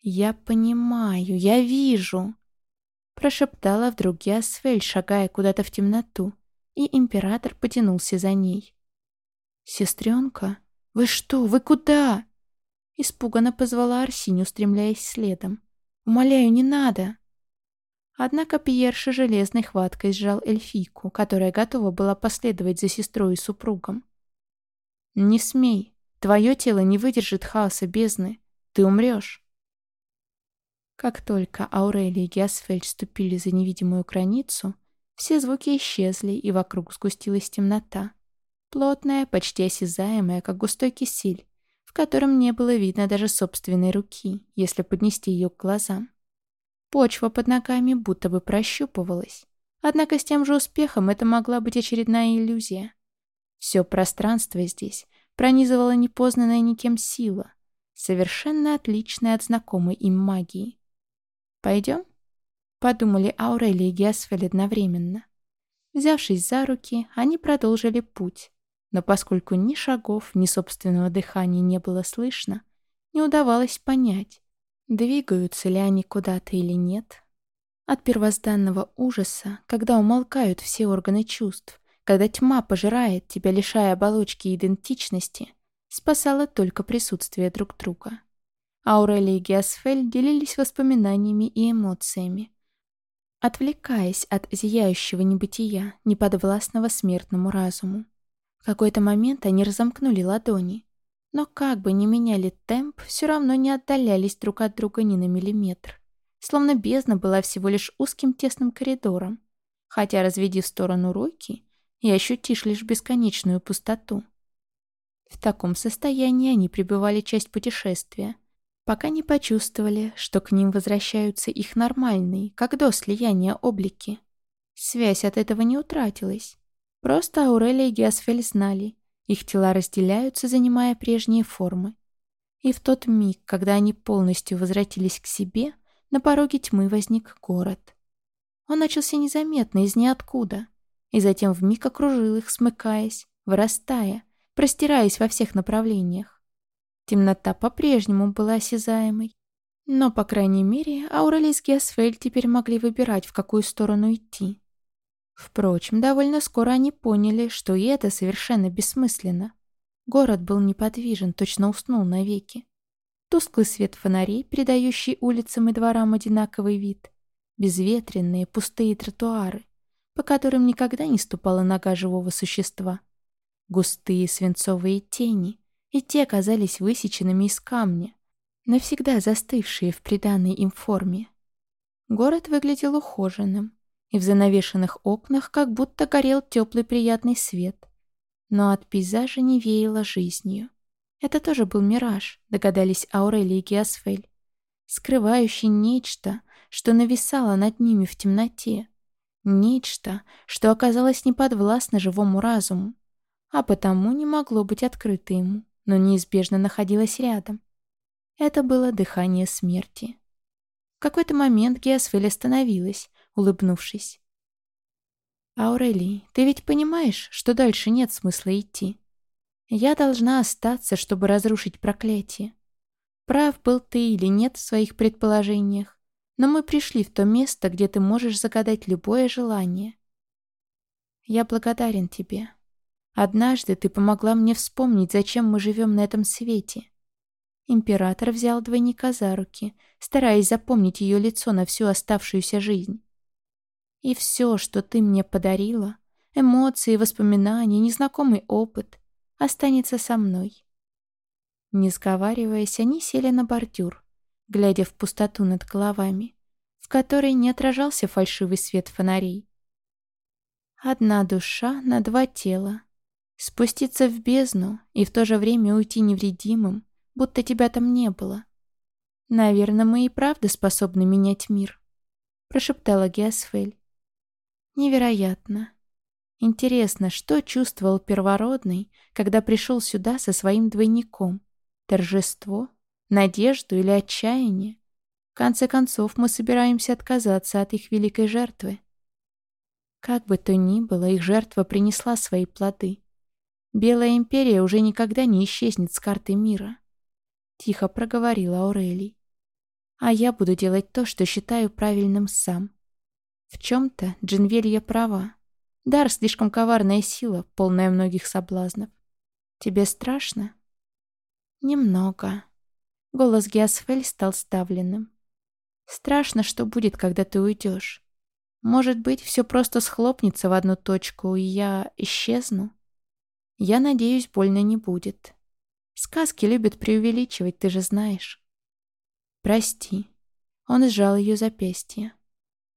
Speaker 1: «Я понимаю, я вижу!» Прошептала вдруг Ясфель, шагая куда-то в темноту, и император потянулся за ней. «Сестренка, вы что, вы куда?» Испуганно позвала Арсинь, устремляясь следом. «Умоляю, не надо!» Однако Пьерша железной хваткой сжал эльфийку, которая готова была последовать за сестрой и супругом. «Не смей. Твое тело не выдержит хаоса бездны. Ты умрешь». Как только Аурелия и Гиасфель ступили за невидимую границу, все звуки исчезли, и вокруг сгустилась темнота. Плотная, почти осязаемая, как густой кисель, в котором не было видно даже собственной руки, если поднести ее к глазам. Почва под ногами будто бы прощупывалась. Однако с тем же успехом это могла быть очередная иллюзия. Все пространство здесь пронизывала непознанная никем сила, совершенно отличная от знакомой им магии. «Пойдем?» — подумали Аурелия и Гесфель одновременно. Взявшись за руки, они продолжили путь, но поскольку ни шагов, ни собственного дыхания не было слышно, не удавалось понять, двигаются ли они куда-то или нет. От первозданного ужаса, когда умолкают все органы чувств, когда тьма пожирает тебя, лишая оболочки идентичности, спасало только присутствие друг друга. Аурелия и Геосфель делились воспоминаниями и эмоциями, отвлекаясь от зияющего небытия, неподвластного смертному разуму. В какой-то момент они разомкнули ладони. Но как бы ни меняли темп, все равно не отдалялись друг от друга ни на миллиметр. Словно бездна была всего лишь узким тесным коридором. Хотя, разведи в сторону руки, и ощутишь лишь бесконечную пустоту. В таком состоянии они пребывали часть путешествия, пока не почувствовали, что к ним возвращаются их нормальные, как до слияния облики. Связь от этого не утратилась, Просто Аурелия и Геосфель знали. Их тела разделяются, занимая прежние формы. И в тот миг, когда они полностью возвратились к себе, на пороге тьмы возник город. Он начался незаметно, из ниоткуда, и затем вмиг окружил их, смыкаясь, вырастая, простираясь во всех направлениях. Темнота по-прежнему была осязаемой, Но, по крайней мере, Аурелис и Гесфель теперь могли выбирать, в какую сторону идти. Впрочем, довольно скоро они поняли, что и это совершенно бессмысленно. Город был неподвижен, точно уснул навеки. Тусклый свет фонарей, придающий улицам и дворам одинаковый вид. Безветренные, пустые тротуары, по которым никогда не ступала нога живого существа. Густые свинцовые тени, и те казались высеченными из камня, навсегда застывшие в приданной им форме. Город выглядел ухоженным, и в занавешенных окнах как будто горел теплый приятный свет. Но от пейзажа не веяло жизнью. Это тоже был мираж, догадались Аурелия и Геосфель, скрывающий нечто, что нависало над ними в темноте. Нечто, что оказалось неподвластно живому разуму, а потому не могло быть открыто ему, но неизбежно находилось рядом. Это было дыхание смерти. В какой-то момент Геосфель остановилась, улыбнувшись. «Аурелий, ты ведь понимаешь, что дальше нет смысла идти? Я должна остаться, чтобы разрушить проклятие. Прав был ты или нет в своих предположениях, но мы пришли в то место, где ты можешь загадать любое желание. Я благодарен тебе. Однажды ты помогла мне вспомнить, зачем мы живем на этом свете. Император взял двойника за руки, стараясь запомнить ее лицо на всю оставшуюся жизнь. И все, что ты мне подарила, эмоции, воспоминания, незнакомый опыт, останется со мной. Не сговариваясь, они сели на бордюр, глядя в пустоту над головами, в которой не отражался фальшивый свет фонарей. Одна душа на два тела. Спуститься в бездну и в то же время уйти невредимым, будто тебя там не было. Наверное, мы и правда способны менять мир, прошептала Геосфель. Невероятно. Интересно, что чувствовал первородный, когда пришел сюда со своим двойником? Торжество? Надежду или отчаяние? В конце концов, мы собираемся отказаться от их великой жертвы. Как бы то ни было, их жертва принесла свои плоды. Белая империя уже никогда не исчезнет с карты мира. — тихо проговорила Аурелий. «А я буду делать то, что считаю правильным сам. В чем-то Джинвелья права. Дар — слишком коварная сила, полная многих соблазнов. Тебе страшно?» «Немного». Голос Геосфель стал ставленным. «Страшно, что будет, когда ты уйдешь. Может быть, все просто схлопнется в одну точку, и я исчезну? Я надеюсь, больно не будет. Сказки любят преувеличивать, ты же знаешь. Прости. Он сжал ее запястье.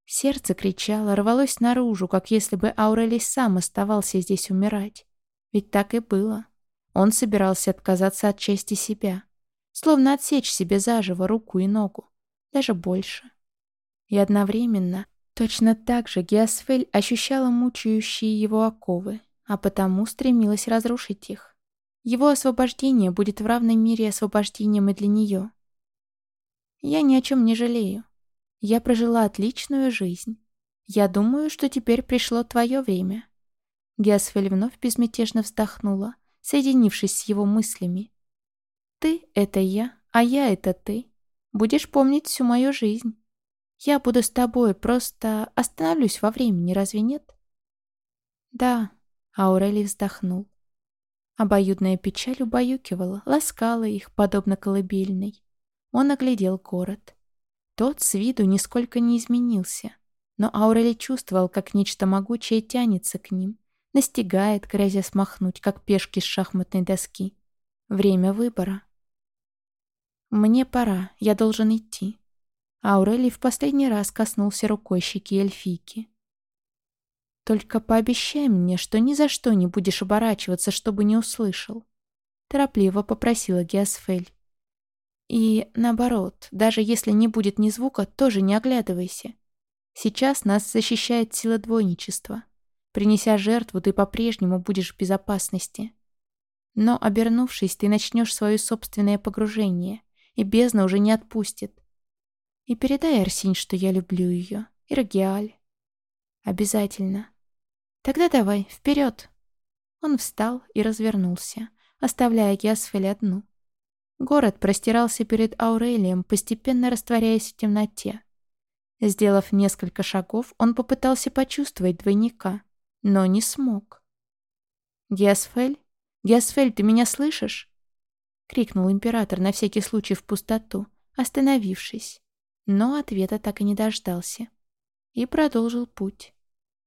Speaker 1: Сердце кричало, рвалось наружу, как если бы Аурелий сам оставался здесь умирать. Ведь так и было. Он собирался отказаться от части себя. Словно отсечь себе заживо руку и ногу. Даже больше. И одновременно, точно так же Геосфель ощущала мучающие его оковы, а потому стремилась разрушить их. Его освобождение будет в равной мере освобождением и для нее. Я ни о чем не жалею. Я прожила отличную жизнь. Я думаю, что теперь пришло твое время. Геосфель вновь безмятежно вздохнула, соединившись с его мыслями. Ты — это я, а я — это ты. Будешь помнить всю мою жизнь. Я буду с тобой, просто остановлюсь во времени, разве нет? Да, Аурелий вздохнул. Обоюдная печаль убаюкивала, ласкала их, подобно колыбельной. Он оглядел город. Тот с виду нисколько не изменился, но Аурели чувствовал, как нечто могучее тянется к ним, настигает, грозя смахнуть, как пешки с шахматной доски. Время выбора. «Мне пора, я должен идти». Аурелий в последний раз коснулся рукой щеки эльфийки. Только пообещай мне, что ни за что не будешь оборачиваться, чтобы не услышал. Торопливо попросила Геосфель. И наоборот, даже если не будет ни звука, тоже не оглядывайся. Сейчас нас защищает сила двойничества. Принеся жертву, ты по-прежнему будешь в безопасности. Но, обернувшись, ты начнешь свое собственное погружение, и бездна уже не отпустит. И передай Арсинь, что я люблю ее, и. Обязательно. «Тогда давай, вперед!» Он встал и развернулся, оставляя Геосфель одну. Город простирался перед Аурелием, постепенно растворяясь в темноте. Сделав несколько шагов, он попытался почувствовать двойника, но не смог. «Геосфель? Геосфель, ты меня слышишь?» — крикнул император на всякий случай в пустоту, остановившись. Но ответа так и не дождался. И продолжил путь.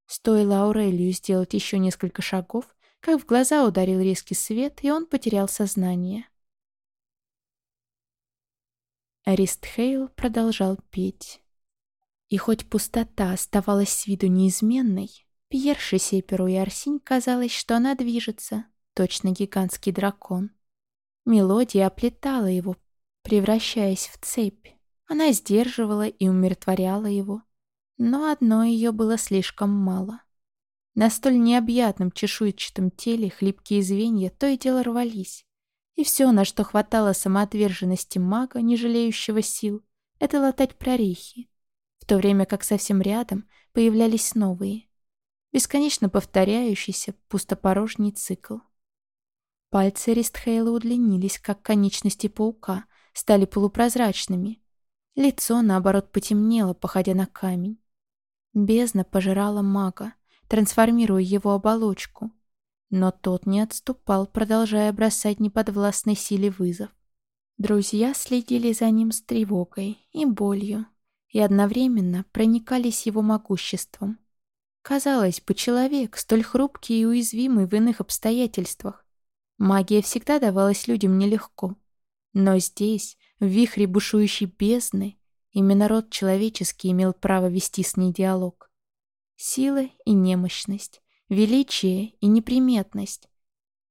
Speaker 1: Стоило Аурелию сделать еще несколько шагов, как в глаза ударил резкий свет, и он потерял сознание. Аристхейл продолжал петь. И хоть пустота оставалась с виду неизменной, Пьерше Сеперу и Арсинь казалось, что она движется, точно гигантский дракон. Мелодия оплетала его, превращаясь в цепь. Она сдерживала и умиротворяла его. Но одно ее было слишком мало. На столь необъятном чешуйчатом теле хлипкие звенья то и дело рвались. И все, на что хватало самоотверженности мага, не жалеющего сил, это латать прорехи, в то время как совсем рядом появлялись новые. Бесконечно повторяющийся пустопорожний цикл. Пальцы Ристхейла удлинились, как конечности паука, стали полупрозрачными. Лицо, наоборот, потемнело, походя на камень. Бездна пожирала мага, трансформируя его оболочку. Но тот не отступал, продолжая бросать неподвластной силе вызов. Друзья следили за ним с тревогой и болью, и одновременно проникались его могуществом. Казалось бы, человек, столь хрупкий и уязвимый в иных обстоятельствах. Магия всегда давалась людям нелегко. Но здесь, в вихре бушующей бездны, именно род человеческий имел право вести с ней диалог. Сила и немощность, величие и неприметность.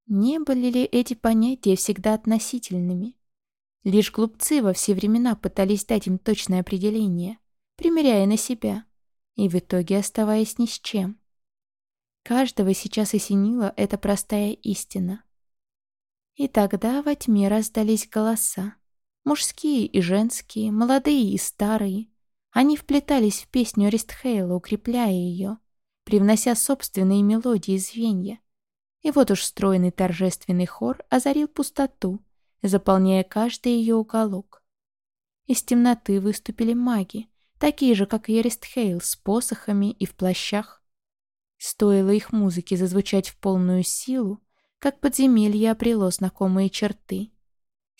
Speaker 1: Не были ли эти понятия всегда относительными? Лишь глупцы во все времена пытались дать им точное определение, примеряя на себя – и в итоге оставаясь ни с чем. Каждого сейчас осенила эта простая истина. И тогда во тьме раздались голоса. Мужские и женские, молодые и старые. Они вплетались в песню Аристхейла, укрепляя ее, привнося собственные мелодии и звенья. И вот уж стройный торжественный хор озарил пустоту, заполняя каждый ее уголок. Из темноты выступили маги, такие же, как и Еристхейл, с посохами и в плащах. Стоило их музыке зазвучать в полную силу, как подземелье обрело знакомые черты.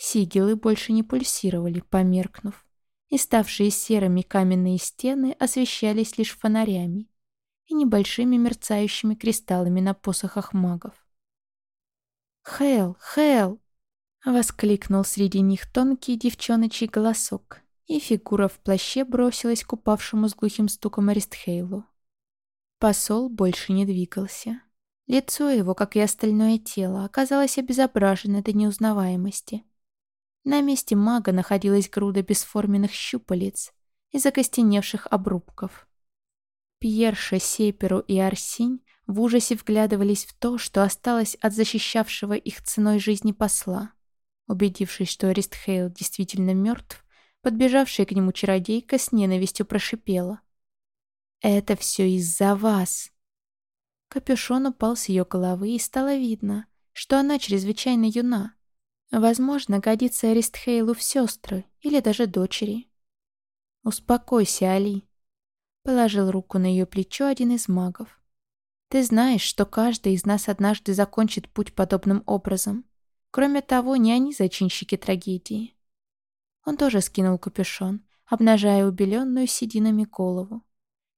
Speaker 1: Сигилы больше не пульсировали, померкнув, и ставшие серыми каменные стены освещались лишь фонарями и небольшими мерцающими кристаллами на посохах магов. «Хэл! Хэл!» — воскликнул среди них тонкий девчоночий голосок, и фигура в плаще бросилась к упавшему с глухим стуком Аристхейлу. Посол больше не двигался. Лицо его, как и остальное тело, оказалось обезображено до неузнаваемости. На месте мага находилась груда бесформенных щупалец и закостеневших обрубков. Пьерша, Сеперу и Арсинь в ужасе вглядывались в то, что осталось от защищавшего их ценой жизни посла. Убедившись, что Аристхейл действительно мертв, Подбежавшая к нему чародейка с ненавистью прошипела. «Это все из-за вас!» Капюшон упал с ее головы, и стало видно, что она чрезвычайно юна. Возможно, годится Аристхейлу в сестры или даже дочери. «Успокойся, Али», — положил руку на ее плечо один из магов. «Ты знаешь, что каждый из нас однажды закончит путь подобным образом. Кроме того, не они зачинщики трагедии. Он тоже скинул капюшон, обнажая убеленную сединами голову.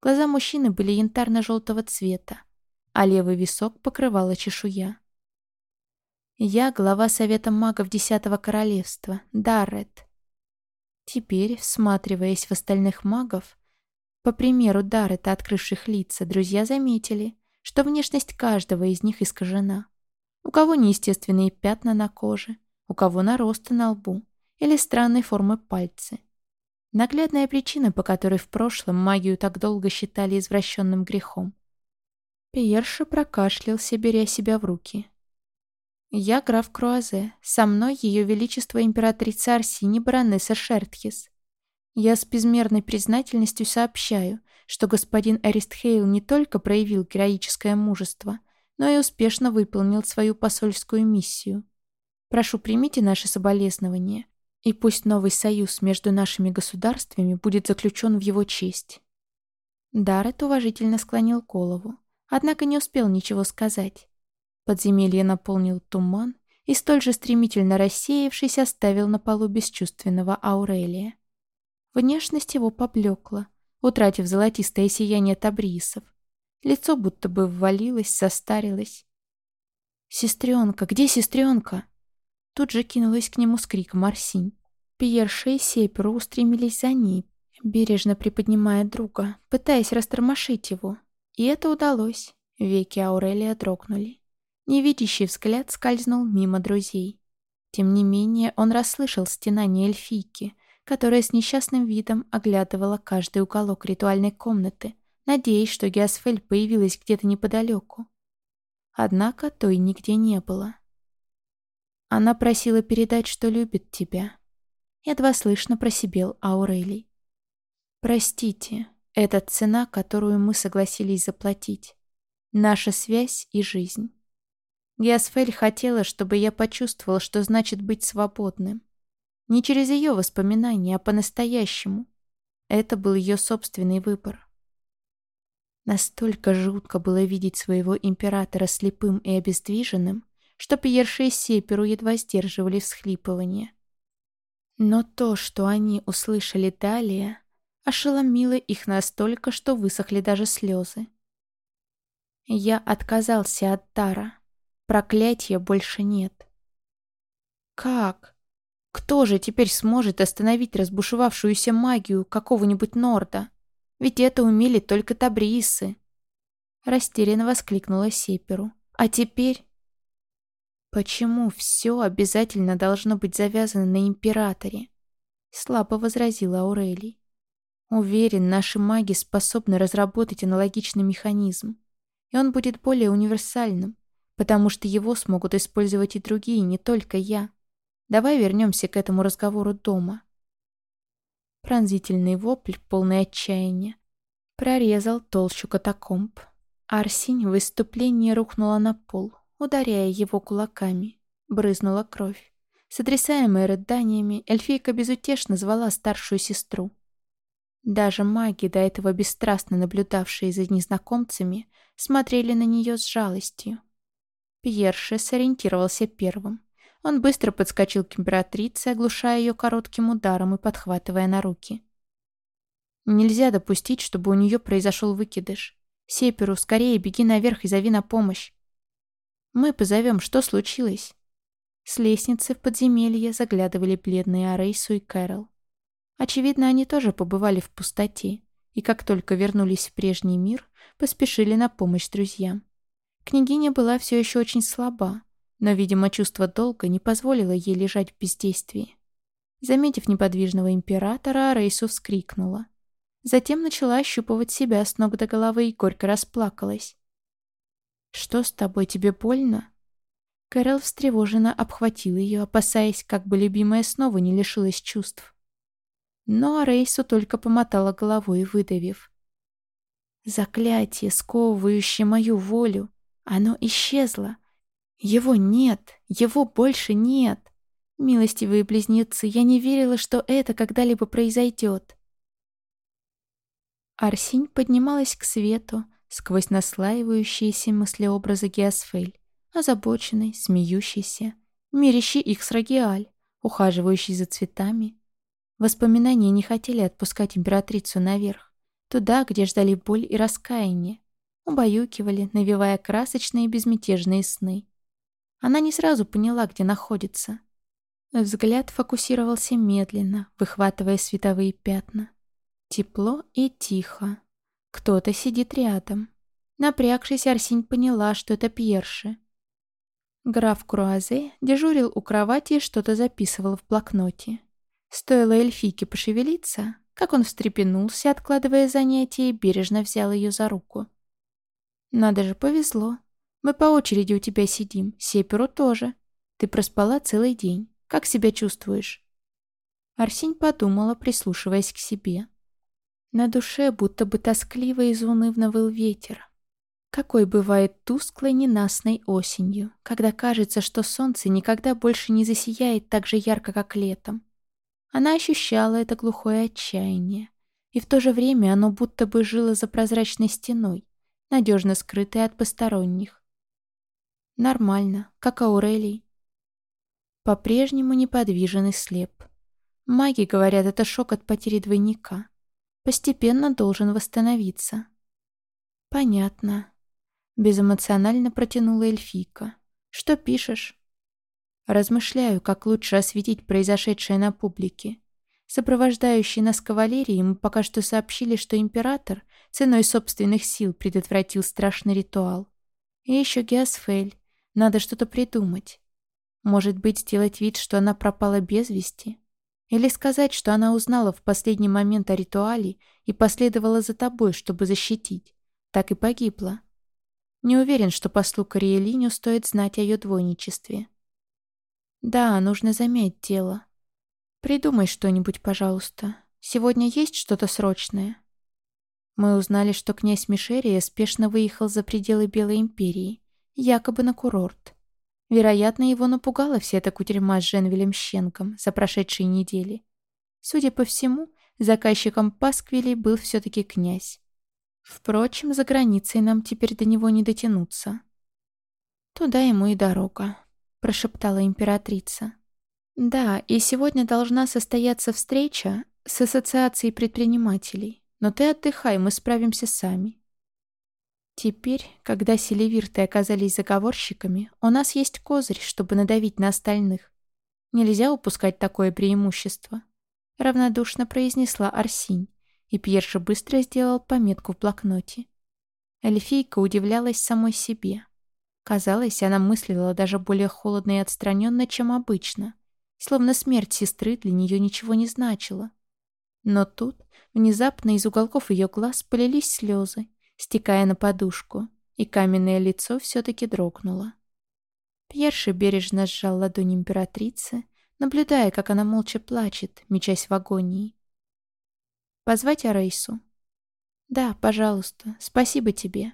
Speaker 1: Глаза мужчины были янтарно-желтого цвета, а левый висок покрывала чешуя. Я глава Совета магов Десятого Королевства, Даррет. Теперь, всматриваясь в остальных магов, по примеру Даррета, открывших лица, друзья заметили, что внешность каждого из них искажена. У кого неестественные пятна на коже, у кого наросты на лбу, или странной формы пальцы. Наглядная причина, по которой в прошлом магию так долго считали извращенным грехом. Пьерша прокашлялся, беря себя в руки. «Я граф Круазе. Со мной ее величество императрица Арсини баронесса Шертхис. Я с безмерной признательностью сообщаю, что господин Аристхейл не только проявил героическое мужество, но и успешно выполнил свою посольскую миссию. Прошу, примите наши соболезнования, и пусть новый союз между нашими государствами будет заключен в его честь». Даррет уважительно склонил голову, однако не успел ничего сказать. Подземелье наполнил туман, и столь же стремительно рассеявшись оставил на полу бесчувственного Аурелия. Внешность его поблекла, утратив золотистое сияние табрисов. Лицо будто бы ввалилось, состарилось. «Сестренка, где сестренка?» Тут же кинулась к нему с криком Арсинь. Пьерша и Сеперу устремились за ней, бережно приподнимая друга, пытаясь растормошить его. И это удалось. Веки Аурелия дрогнули. Невидящий взгляд скользнул мимо друзей. Тем не менее, он расслышал стенание эльфийки, которая с несчастным видом оглядывала каждый уголок ритуальной комнаты, надеясь, что Геосфель появилась где-то неподалеку. Однако той нигде не было. Она просила передать, что любит тебя. Едва слышно просипел Аурелий. Простите, это цена, которую мы согласились заплатить. Наша связь и жизнь. Геосфель хотела, чтобы я почувствовал, что значит быть свободным. Не через ее воспоминания, а по-настоящему. Это был ее собственный выбор. Настолько жутко было видеть своего императора слепым и обездвиженным, что Пьерше и Сеперу едва сдерживали всхлипывание. Но то, что они услышали далее, ошеломило их настолько, что высохли даже слезы. Я отказался от дара. Проклятия больше нет. Как? Кто же теперь сможет остановить разбушевавшуюся магию какого-нибудь Норда? Ведь это умели только табрисы. Растерянно воскликнула Сеперу. А теперь... Почему все обязательно должно быть завязано на Императоре? Слабо возразила Аурелий. Уверен, наши маги способны разработать аналогичный механизм. И он будет более универсальным, потому что его смогут использовать и другие, не только я. Давай вернемся к этому разговору дома. Пронзительный вопль, полный отчаяния, прорезал толщу катакомб. Арсень в выступлении рухнула на пол, ударяя его кулаками. Брызнула кровь. Сотрясаемая рыданиями, эльфийка безутешно звала старшую сестру. Даже маги, до этого бесстрастно наблюдавшие за незнакомцами, смотрели на нее с жалостью. Пьерше сориентировался первым. Он быстро подскочил к императрице, оглушая ее коротким ударом и подхватывая на руки. Нельзя допустить, чтобы у нее произошел выкидыш. Сеперу, скорее беги наверх и зови на помощь. Мы позовем, что случилось. С лестницы в подземелье заглядывали бледные Арейсу и Кэрол. Очевидно, они тоже побывали в пустоте, и как только вернулись в прежний мир, поспешили на помощь друзьям. Княгиня была все еще очень слаба, но, видимо, чувство долга не позволило ей лежать в бездействии. Заметив неподвижного императора, Рейсу вскрикнула. Затем начала ощупывать себя с ног до головы и горько расплакалась. «Что с тобой, тебе больно?» Кэрол встревоженно обхватил ее, опасаясь, как бы любимая снова не лишилась чувств. Но Рейсу только помотала головой, выдавив. «Заклятие, сковывающее мою волю, оно исчезло. Его нет, его больше нет. Милостивые близнецы, я не верила, что это когда-либо произойдет. Арсинь поднималась к свету сквозь наслаивающиеся мыслеобразы Геосфель, озабоченный, смеющийся, мирящий их с Рагиаль, ухаживающий за цветами. Воспоминания не хотели отпускать императрицу наверх, туда, где ждали боль и раскаяние, убаюкивали, навевая красочные безмятежные сны. Она не сразу поняла, где находится. Взгляд фокусировался медленно, выхватывая световые пятна. Тепло и тихо. Кто-то сидит рядом. Напрягшись, Арсень поняла, что это Пьерши. Граф Круазе дежурил у кровати и что-то записывал в блокноте. Стоило эльфийке пошевелиться, как он встрепенулся, откладывая занятие, и бережно взял ее за руку. «Надо же, повезло. Мы по очереди у тебя сидим, Сеперу тоже. Ты проспала целый день. Как себя чувствуешь?» Арсень подумала, прислушиваясь к себе. На душе будто бы тоскливо и заунывно выл ветер. какой бывает тусклой ненастной осенью, когда кажется, что солнце никогда больше не засияет так же ярко, как летом. Она ощущала это глухое отчаяние, и в то же время оно будто бы жило за прозрачной стеной, надежно скрытой от посторонних. Нормально, как Аурелий. По-прежнему неподвижен и слеп. Маги говорят, это шок от потери двойника. Постепенно должен восстановиться. Понятно. Безэмоционально протянула эльфийка. Что пишешь? Размышляю, как лучше осветить произошедшее на публике. Сопровождающие нас кавалерии мы пока что сообщили, что император ценой собственных сил предотвратил страшный ритуал. И еще Геосфель. Надо что-то придумать. Может быть, сделать вид, что она пропала без вести? Или сказать, что она узнала в последний момент о ритуале и последовала за тобой, чтобы защитить. Так и погибла. Не уверен, что послу Кориэлиню стоит знать о ее двойничестве. Да, нужно замять дело. Придумай что-нибудь, пожалуйста. Сегодня есть что-то срочное? Мы узнали, что князь Мишерия спешно выехал за пределы Белой Империи, якобы на курорт. Вероятно, его напугала вся эта кутерьма с Женвелем Щенком за прошедшие недели. Судя по всему, заказчиком пасквилей был все-таки князь. Впрочем, за границей нам теперь до него не дотянуться. «Туда ему и дорога», — прошептала императрица. «Да, и сегодня должна состояться встреча с Ассоциацией предпринимателей. Но ты отдыхай, мы справимся сами. Теперь, когда селевирты оказались заговорщиками, у нас есть козырь, чтобы надавить на остальных. Нельзя упускать такое преимущество. Равнодушно произнесла Арсинь, и Пьерша быстро сделал пометку в блокноте. Эльфийка удивлялась самой себе. Казалось, она мыслила даже более холодно и отстраненно, чем обычно, словно смерть сестры для нее ничего не значила. Но тут внезапно из уголков ее глаз полились слезы, стекая на подушку, и каменное лицо все-таки дрогнуло. Пьерши бережно сжал ладонь императрицы, наблюдая, как она молча плачет, мечась в агонии. «Позвать Арейсу?» «Да, пожалуйста, спасибо тебе».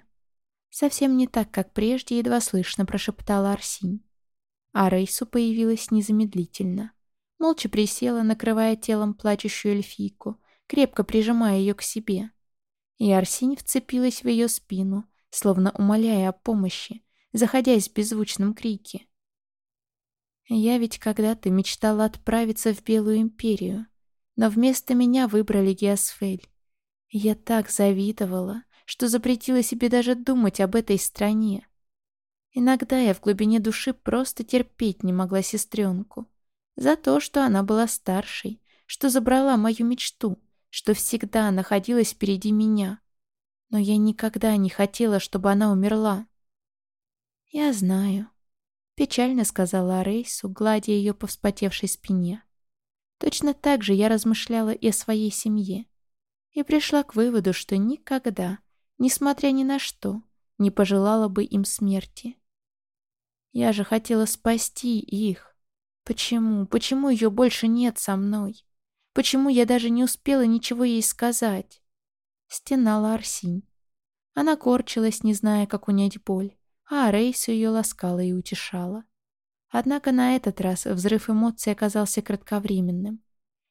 Speaker 1: Совсем не так, как прежде, едва слышно прошептала Арсинь. А Рейсу появилась незамедлительно. Молча присела, накрывая телом плачущую эльфийку, крепко прижимая ее к себе и Арсень вцепилась в ее спину, словно умоляя о помощи, заходясь в беззвучном крике. «Я ведь когда-то мечтала отправиться в Белую Империю, но вместо меня выбрали Геосфель. Я так завидовала, что запретила себе даже думать об этой стране. Иногда я в глубине души просто терпеть не могла сестренку. За то, что она была старшей, что забрала мою мечту, что всегда находилась впереди меня. Но я никогда не хотела, чтобы она умерла. «Я знаю», — печально сказала Рейсу, гладя ее по вспотевшей спине. Точно так же я размышляла и о своей семье. И пришла к выводу, что никогда, несмотря ни на что, не пожелала бы им смерти. Я же хотела спасти их. Почему, почему ее больше нет со мной? Почему я даже не успела ничего ей сказать? Стенала Арсинь. Она корчилась, не зная, как унять боль, а Рейсу ее ласкала и утешала. Однако на этот раз взрыв эмоций оказался кратковременным.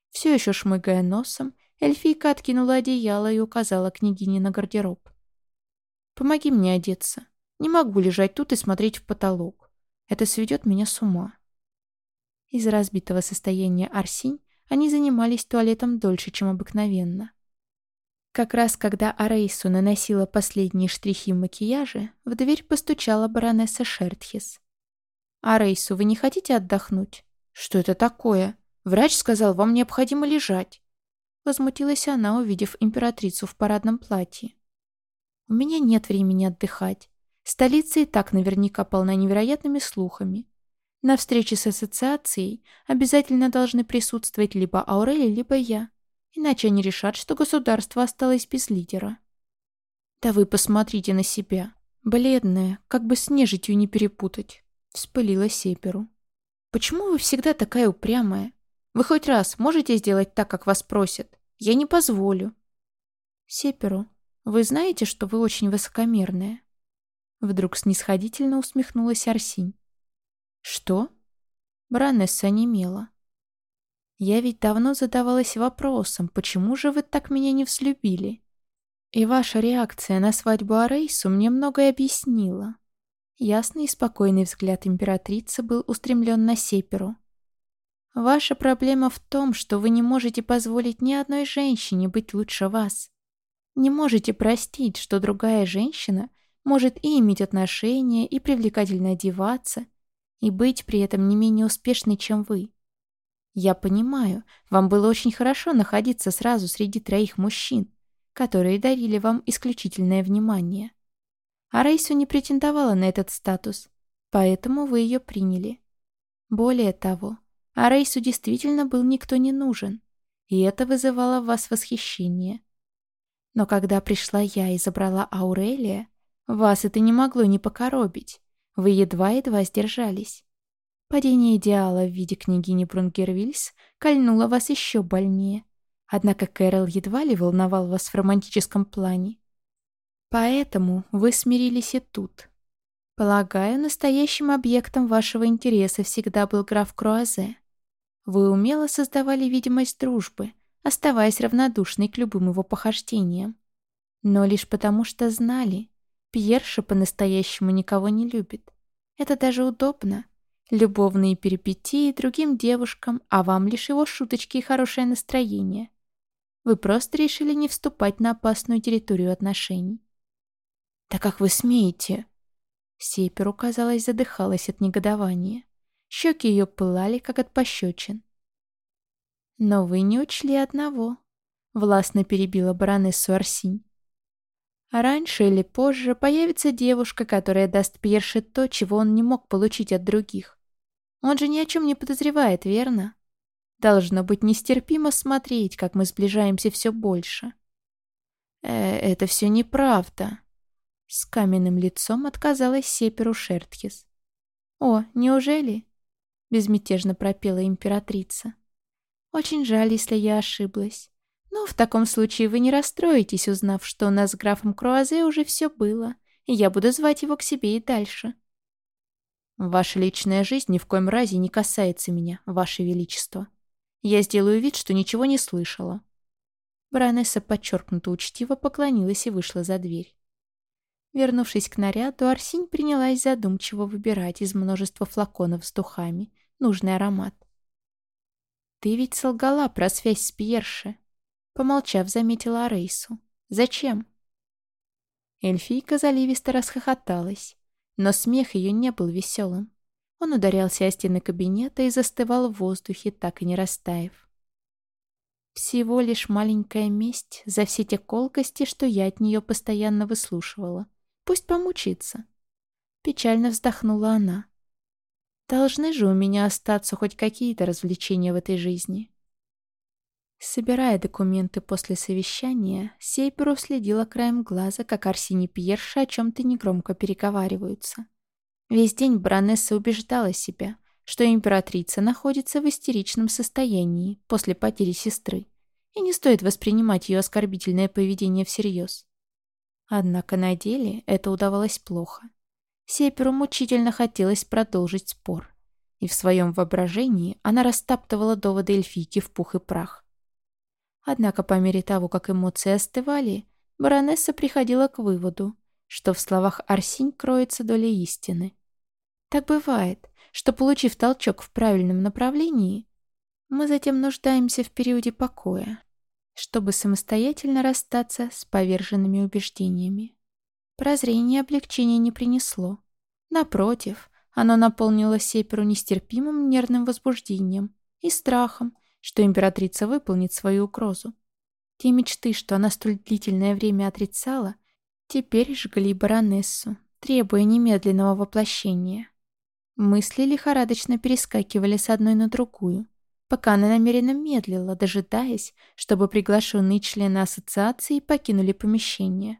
Speaker 1: Все еще шмыгая носом, эльфийка откинула одеяло и указала княгине на гардероб. «Помоги мне одеться. Не могу лежать тут и смотреть в потолок. Это сведет меня с ума». Из разбитого состояния Арсинь они занимались туалетом дольше, чем обыкновенно. Как раз когда Арейсу наносила последние штрихи макияжа, в дверь постучала баронесса Шертхис. «Арейсу, вы не хотите отдохнуть?» «Что это такое? Врач сказал, вам необходимо лежать». Возмутилась она, увидев императрицу в парадном платье. «У меня нет времени отдыхать. Столица и так наверняка полна невероятными слухами. На встрече с ассоциацией обязательно должны присутствовать либо Аурели, либо я. Иначе они решат, что государство осталось без лидера. Да вы посмотрите на себя. Бледная, как бы с нежитью не перепутать. Вспылила Сеперу. Почему вы всегда такая упрямая? Вы хоть раз можете сделать так, как вас просят? Я не позволю. Сеперу, вы знаете, что вы очень высокомерная? Вдруг снисходительно усмехнулась Арсинь. «Что?» Баронесса немела. «Я ведь давно задавалась вопросом, почему же вы так меня не взлюбили? И ваша реакция на свадьбу Арейсу мне многое объяснила». Ясный и спокойный взгляд императрицы был устремлен на Сеперу. «Ваша проблема в том, что вы не можете позволить ни одной женщине быть лучше вас. Не можете простить, что другая женщина может и иметь отношения, и привлекательно одеваться, и быть при этом не менее успешной, чем вы. Я понимаю, вам было очень хорошо находиться сразу среди троих мужчин, которые дарили вам исключительное внимание. А Рейсу не претендовала на этот статус, поэтому вы ее приняли. Более того, Арейсу действительно был никто не нужен, и это вызывало в вас восхищение. Но когда пришла я и забрала Аурелия, вас это не могло не покоробить. Вы едва-едва сдержались. Падение идеала в виде княгини Брунгервильс кольнуло вас еще больнее. Однако Кэрол едва ли волновал вас в романтическом плане. Поэтому вы смирились и тут. Полагаю, настоящим объектом вашего интереса всегда был граф Круазе. Вы умело создавали видимость дружбы, оставаясь равнодушной к любым его похождениям. Но лишь потому, что знали, Пьерша по-настоящему никого не любит. Это даже удобно. Любовные перипетии другим девушкам, а вам лишь его шуточки и хорошее настроение. Вы просто решили не вступать на опасную территорию отношений. «Да как вы смеете?» Сеперу, казалось, задыхалась от негодования. Щеки ее пылали, как от пощечин. «Но вы не учли одного», — властно перебила баронессу Арсинь. «Раньше или позже появится девушка, которая даст Пьерше то, чего он не мог получить от других. Он же ни о чем не подозревает, верно? Должно быть нестерпимо смотреть, как мы сближаемся все больше». «Э, «Это все неправда», с каменным лицом отказалась Сеперу Шертхис. «О, неужели?» — безмятежно пропела императрица. «Очень жаль, если я ошиблась. В таком случае вы не расстроитесь, узнав, что у нас с графом Круазе уже все было, и я буду звать его к себе и дальше». «Ваша личная жизнь ни в коем разе не касается меня, Ваше Величество. Я сделаю вид, что ничего не слышала». Баронесса подчеркнуто учтиво поклонилась и вышла за дверь. Вернувшись к наряду, Арсинь принялась задумчиво выбирать из множества флаконов с духами нужный аромат. «Ты ведь солгала про связь с Пьерше», — помолчав, заметила Арейсу. «Зачем?» Эльфийка заливисто расхохоталась, но смех ее не был веселым. Он ударялся о стены кабинета и застывал в воздухе, так и не растаяв. Всего лишь маленькая месть за все те колкости, что я от нее постоянно выслушивала. Пусть помучится. Печально вздохнула она. Должны же у меня остаться хоть какие-то развлечения в этой жизни. Собирая документы после совещания, Сейперу следила краем глаза, как Арсений Пьерша о чем-то негромко переговариваются. Весь день баронесса убеждала себя, что императрица находится в истеричном состоянии после потери сестры, и не стоит воспринимать ее оскорбительное поведение всерьез. Однако на деле это удавалось плохо. Сеперу мучительно хотелось продолжить спор. И в своем воображении она растаптывала доводы эльфийки в пух и прах. Однако по мере того, как эмоции остывали, баронесса приходила к выводу, что в словах Арсинь кроется доля истины. Так бывает, что, получив толчок в правильном направлении, мы затем нуждаемся в периоде покоя, чтобы самостоятельно расстаться с поверженными убеждениями. Прозрение облегчения не принесло. Напротив, оно наполнило Сеперу нестерпимым нервным возбуждением и страхом, что императрица выполнит свою угрозу. Те мечты, что она столь длительное время отрицала, теперь жгли баронессу, требуя немедленного воплощения. Мысли лихорадочно перескакивали с одной на другую, пока она намеренно медлила, дожидаясь, чтобы приглашенные члены ассоциации покинули помещение.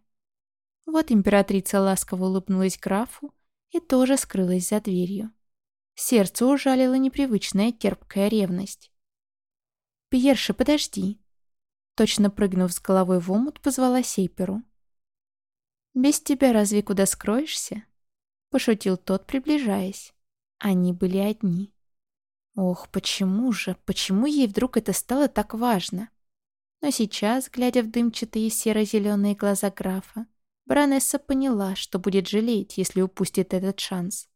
Speaker 1: Вот императрица ласково улыбнулась графу и тоже скрылась за дверью. Сердце ужалило непривычная терпкая ревность. «Пьерша, подожди!» Точно прыгнув с головой в омут, позвала Сейперу. «Без тебя разве куда скроешься?» — пошутил тот, приближаясь. Они были одни. Ох, почему же, почему ей вдруг это стало так важно? Но сейчас, глядя в дымчатые серо-зеленые глаза графа, баронесса поняла, что будет жалеть, если упустит этот шанс.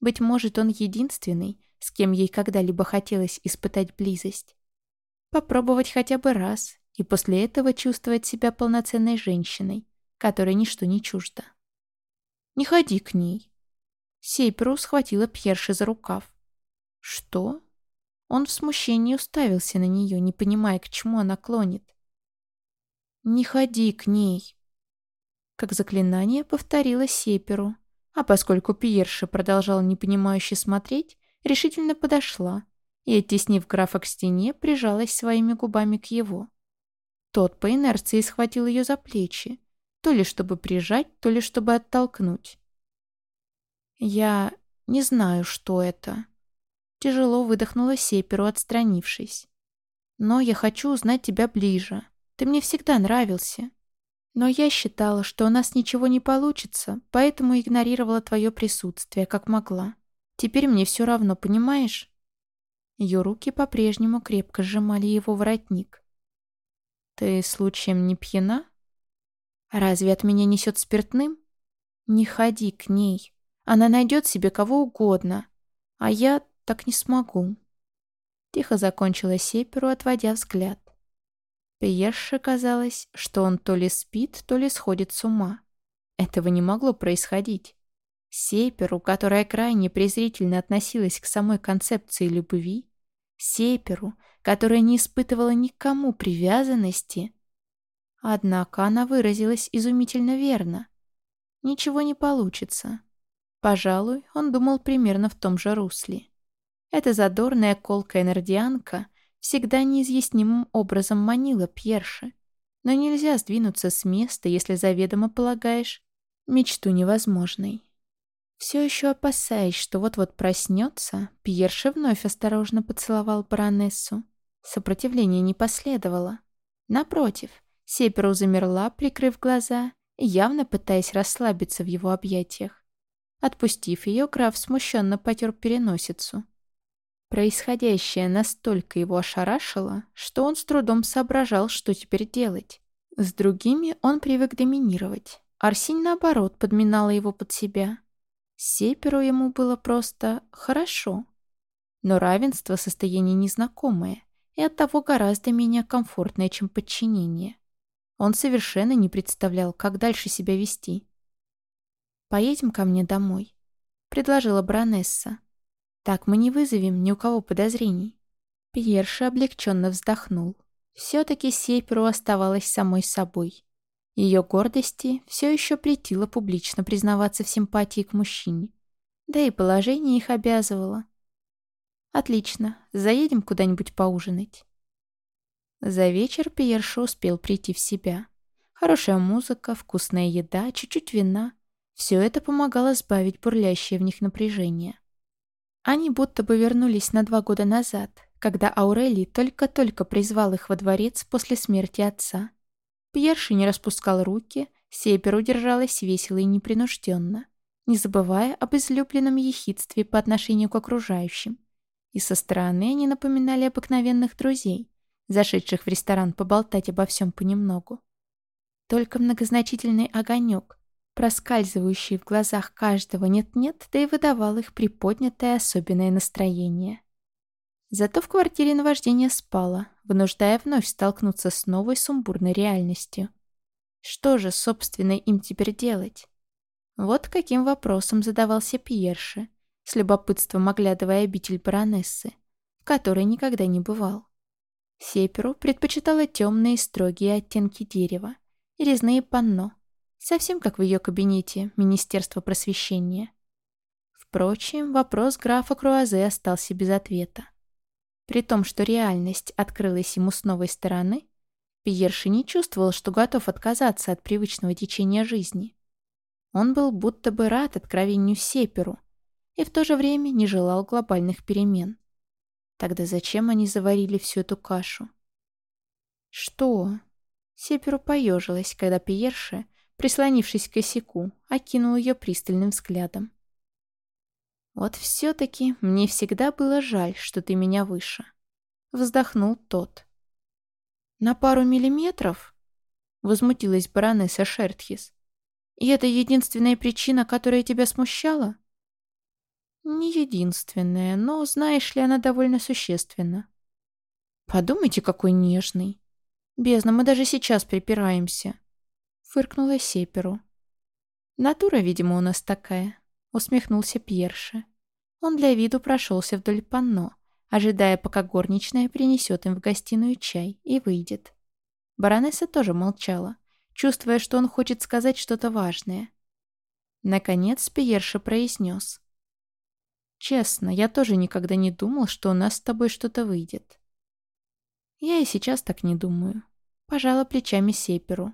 Speaker 1: Быть может, он единственный, с кем ей когда-либо хотелось испытать близость. Попробовать хотя бы раз, и после этого чувствовать себя полноценной женщиной, которой ничто не чуждо. «Не ходи к ней». Сейперу схватила Пьерши за рукав. «Что?» Он в смущении уставился на нее, не понимая, к чему она клонит. «Не ходи к ней!» Как заклинание повторила Сеперу, а поскольку Пьерша продолжал непонимающе смотреть, решительно подошла и, оттеснив графа к стене, прижалась своими губами к его. Тот по инерции схватил ее за плечи, то ли чтобы прижать, то ли чтобы оттолкнуть. «Я не знаю, что это», Тяжело выдохнула Сеперу, отстранившись. «Но я хочу узнать тебя ближе. Ты мне всегда нравился. Но я считала, что у нас ничего не получится, поэтому игнорировала твое присутствие, как могла. Теперь мне все равно, понимаешь?» Ее руки по-прежнему крепко сжимали его воротник. «Ты случаем не пьяна? Разве от меня несет спиртным? Не ходи к ней. Она найдет себе кого угодно. А я так не смогу». Тихо закончила Сеперу, отводя взгляд. Пьерше казалось, что он то ли спит, то ли сходит с ума. Этого не могло происходить. Сеперу, которая крайне презрительно относилась к самой концепции любви, Сеперу, которая не испытывала никому привязанности. Однако она выразилась изумительно верно. Ничего не получится. Пожалуй, он думал примерно в том же русле. Эта задорная колкая нордианка всегда неизъяснимым образом манила Пьерши. Но нельзя сдвинуться с места, если заведомо полагаешь мечту невозможной. Все еще опасаясь, что вот-вот проснется, Пьерши вновь осторожно поцеловал баронессу. Сопротивления не последовало. Напротив, Сеперу замерла, прикрыв глаза, явно пытаясь расслабиться в его объятиях. Отпустив ее, граф смущенно потер переносицу. Происходящее настолько его ошарашило, что он с трудом соображал, что теперь делать. С другими он привык доминировать. Арсень, наоборот, подминала его под себя. Сеперу ему было просто «хорошо». Но равенство — состояние незнакомое и оттого гораздо менее комфортное, чем подчинение. Он совершенно не представлял, как дальше себя вести. «Поедем ко мне домой», — предложила баронесса. Так мы не вызовем ни у кого подозрений. Пьерша облегченно вздохнул. Все-таки Сейперу оставалась самой собой. Ее гордости все еще претило публично признаваться в симпатии к мужчине. Да и положение их обязывало. «Отлично, заедем куда-нибудь поужинать». За вечер Пьерша успел прийти в себя. Хорошая музыка, вкусная еда, чуть-чуть вина. Все это помогало сбавить бурлящее в них напряжение. Они будто бы вернулись на два года назад, когда Аурелий только-только призвал их во дворец после смерти отца. Пьерши не распускал руки, Сепер удержалась весело и непринужденно, не забывая об излюбленном ехидстве по отношению к окружающим. И со стороны они напоминали обыкновенных друзей, зашедших в ресторан поболтать обо всем понемногу. Только многозначительный огонек, проскальзывающий в глазах каждого нет-нет, да и выдавал их приподнятое особенное настроение. Зато в квартире наваждение спало, вынуждая вновь столкнуться с новой сумбурной реальностью. Что же, собственно, им теперь делать? Вот каким вопросом задавался Пьерше, с любопытством оглядывая обитель баронессы, в которой никогда не бывал. Сеперу предпочитала темные строгие оттенки дерева и резные панно, Совсем как в ее кабинете Министерства просвещения. Впрочем, вопрос графа Круазе остался без ответа. При том, что реальность открылась ему с новой стороны, Пьерши не чувствовал, что готов отказаться от привычного течения жизни. Он был будто бы рад откровению Сеперу и в то же время не желал глобальных перемен. Тогда зачем они заварили всю эту кашу? Что? Сеперу поежилась, когда Пьерше прислонившись к косяку, окинул ее пристальным взглядом. «Вот все-таки мне всегда было жаль, что ты меня выше», — вздохнул тот. «На пару миллиметров?» — возмутилась баронесса Шертхис. «И это единственная причина, которая тебя смущала?» «Не единственная, но, знаешь ли, она довольно существенна». «Подумайте, какой нежный!» «Бездна, мы даже сейчас припираемся», — фыркнула Сеперу. «Натура, видимо, у нас такая», — усмехнулся Пьерше. Он для виду прошелся вдоль панно, ожидая, пока горничная принесет им в гостиную чай и выйдет. Баронесса тоже молчала, чувствуя, что он хочет сказать что-то важное. Наконец Пьерша произнес. «Честно, я тоже никогда не думал, что у нас с тобой что-то выйдет». «Я и сейчас так не думаю», — пожала плечами Сеперу.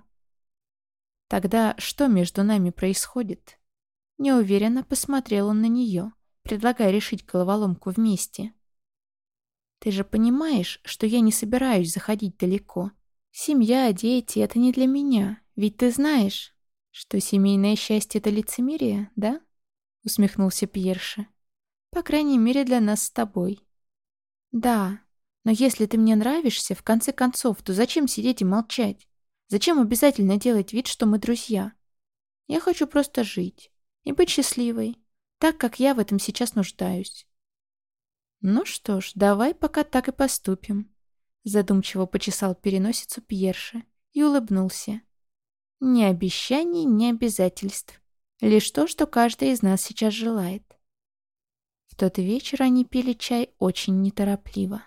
Speaker 1: «Тогда что между нами происходит?» Неуверенно посмотрел он на нее, предлагая решить головоломку вместе. Ты же понимаешь, что я не собираюсь заходить далеко. Семья, дети — это не для меня. Ведь ты знаешь, что семейное счастье — это лицемерие, да? Усмехнулся Пьерша. По крайней мере, для нас с тобой. Да, но если ты мне нравишься, в конце концов, то зачем сидеть и молчать? Зачем обязательно делать вид, что мы друзья? Я хочу просто жить и быть счастливой, так как я в этом сейчас нуждаюсь. «Ну что ж, давай пока так и поступим», — задумчиво почесал переносицу Пьерша и улыбнулся. «Ни обещаний, ни обязательств. Лишь то, что каждый из нас сейчас желает». В тот вечер они пили чай очень неторопливо.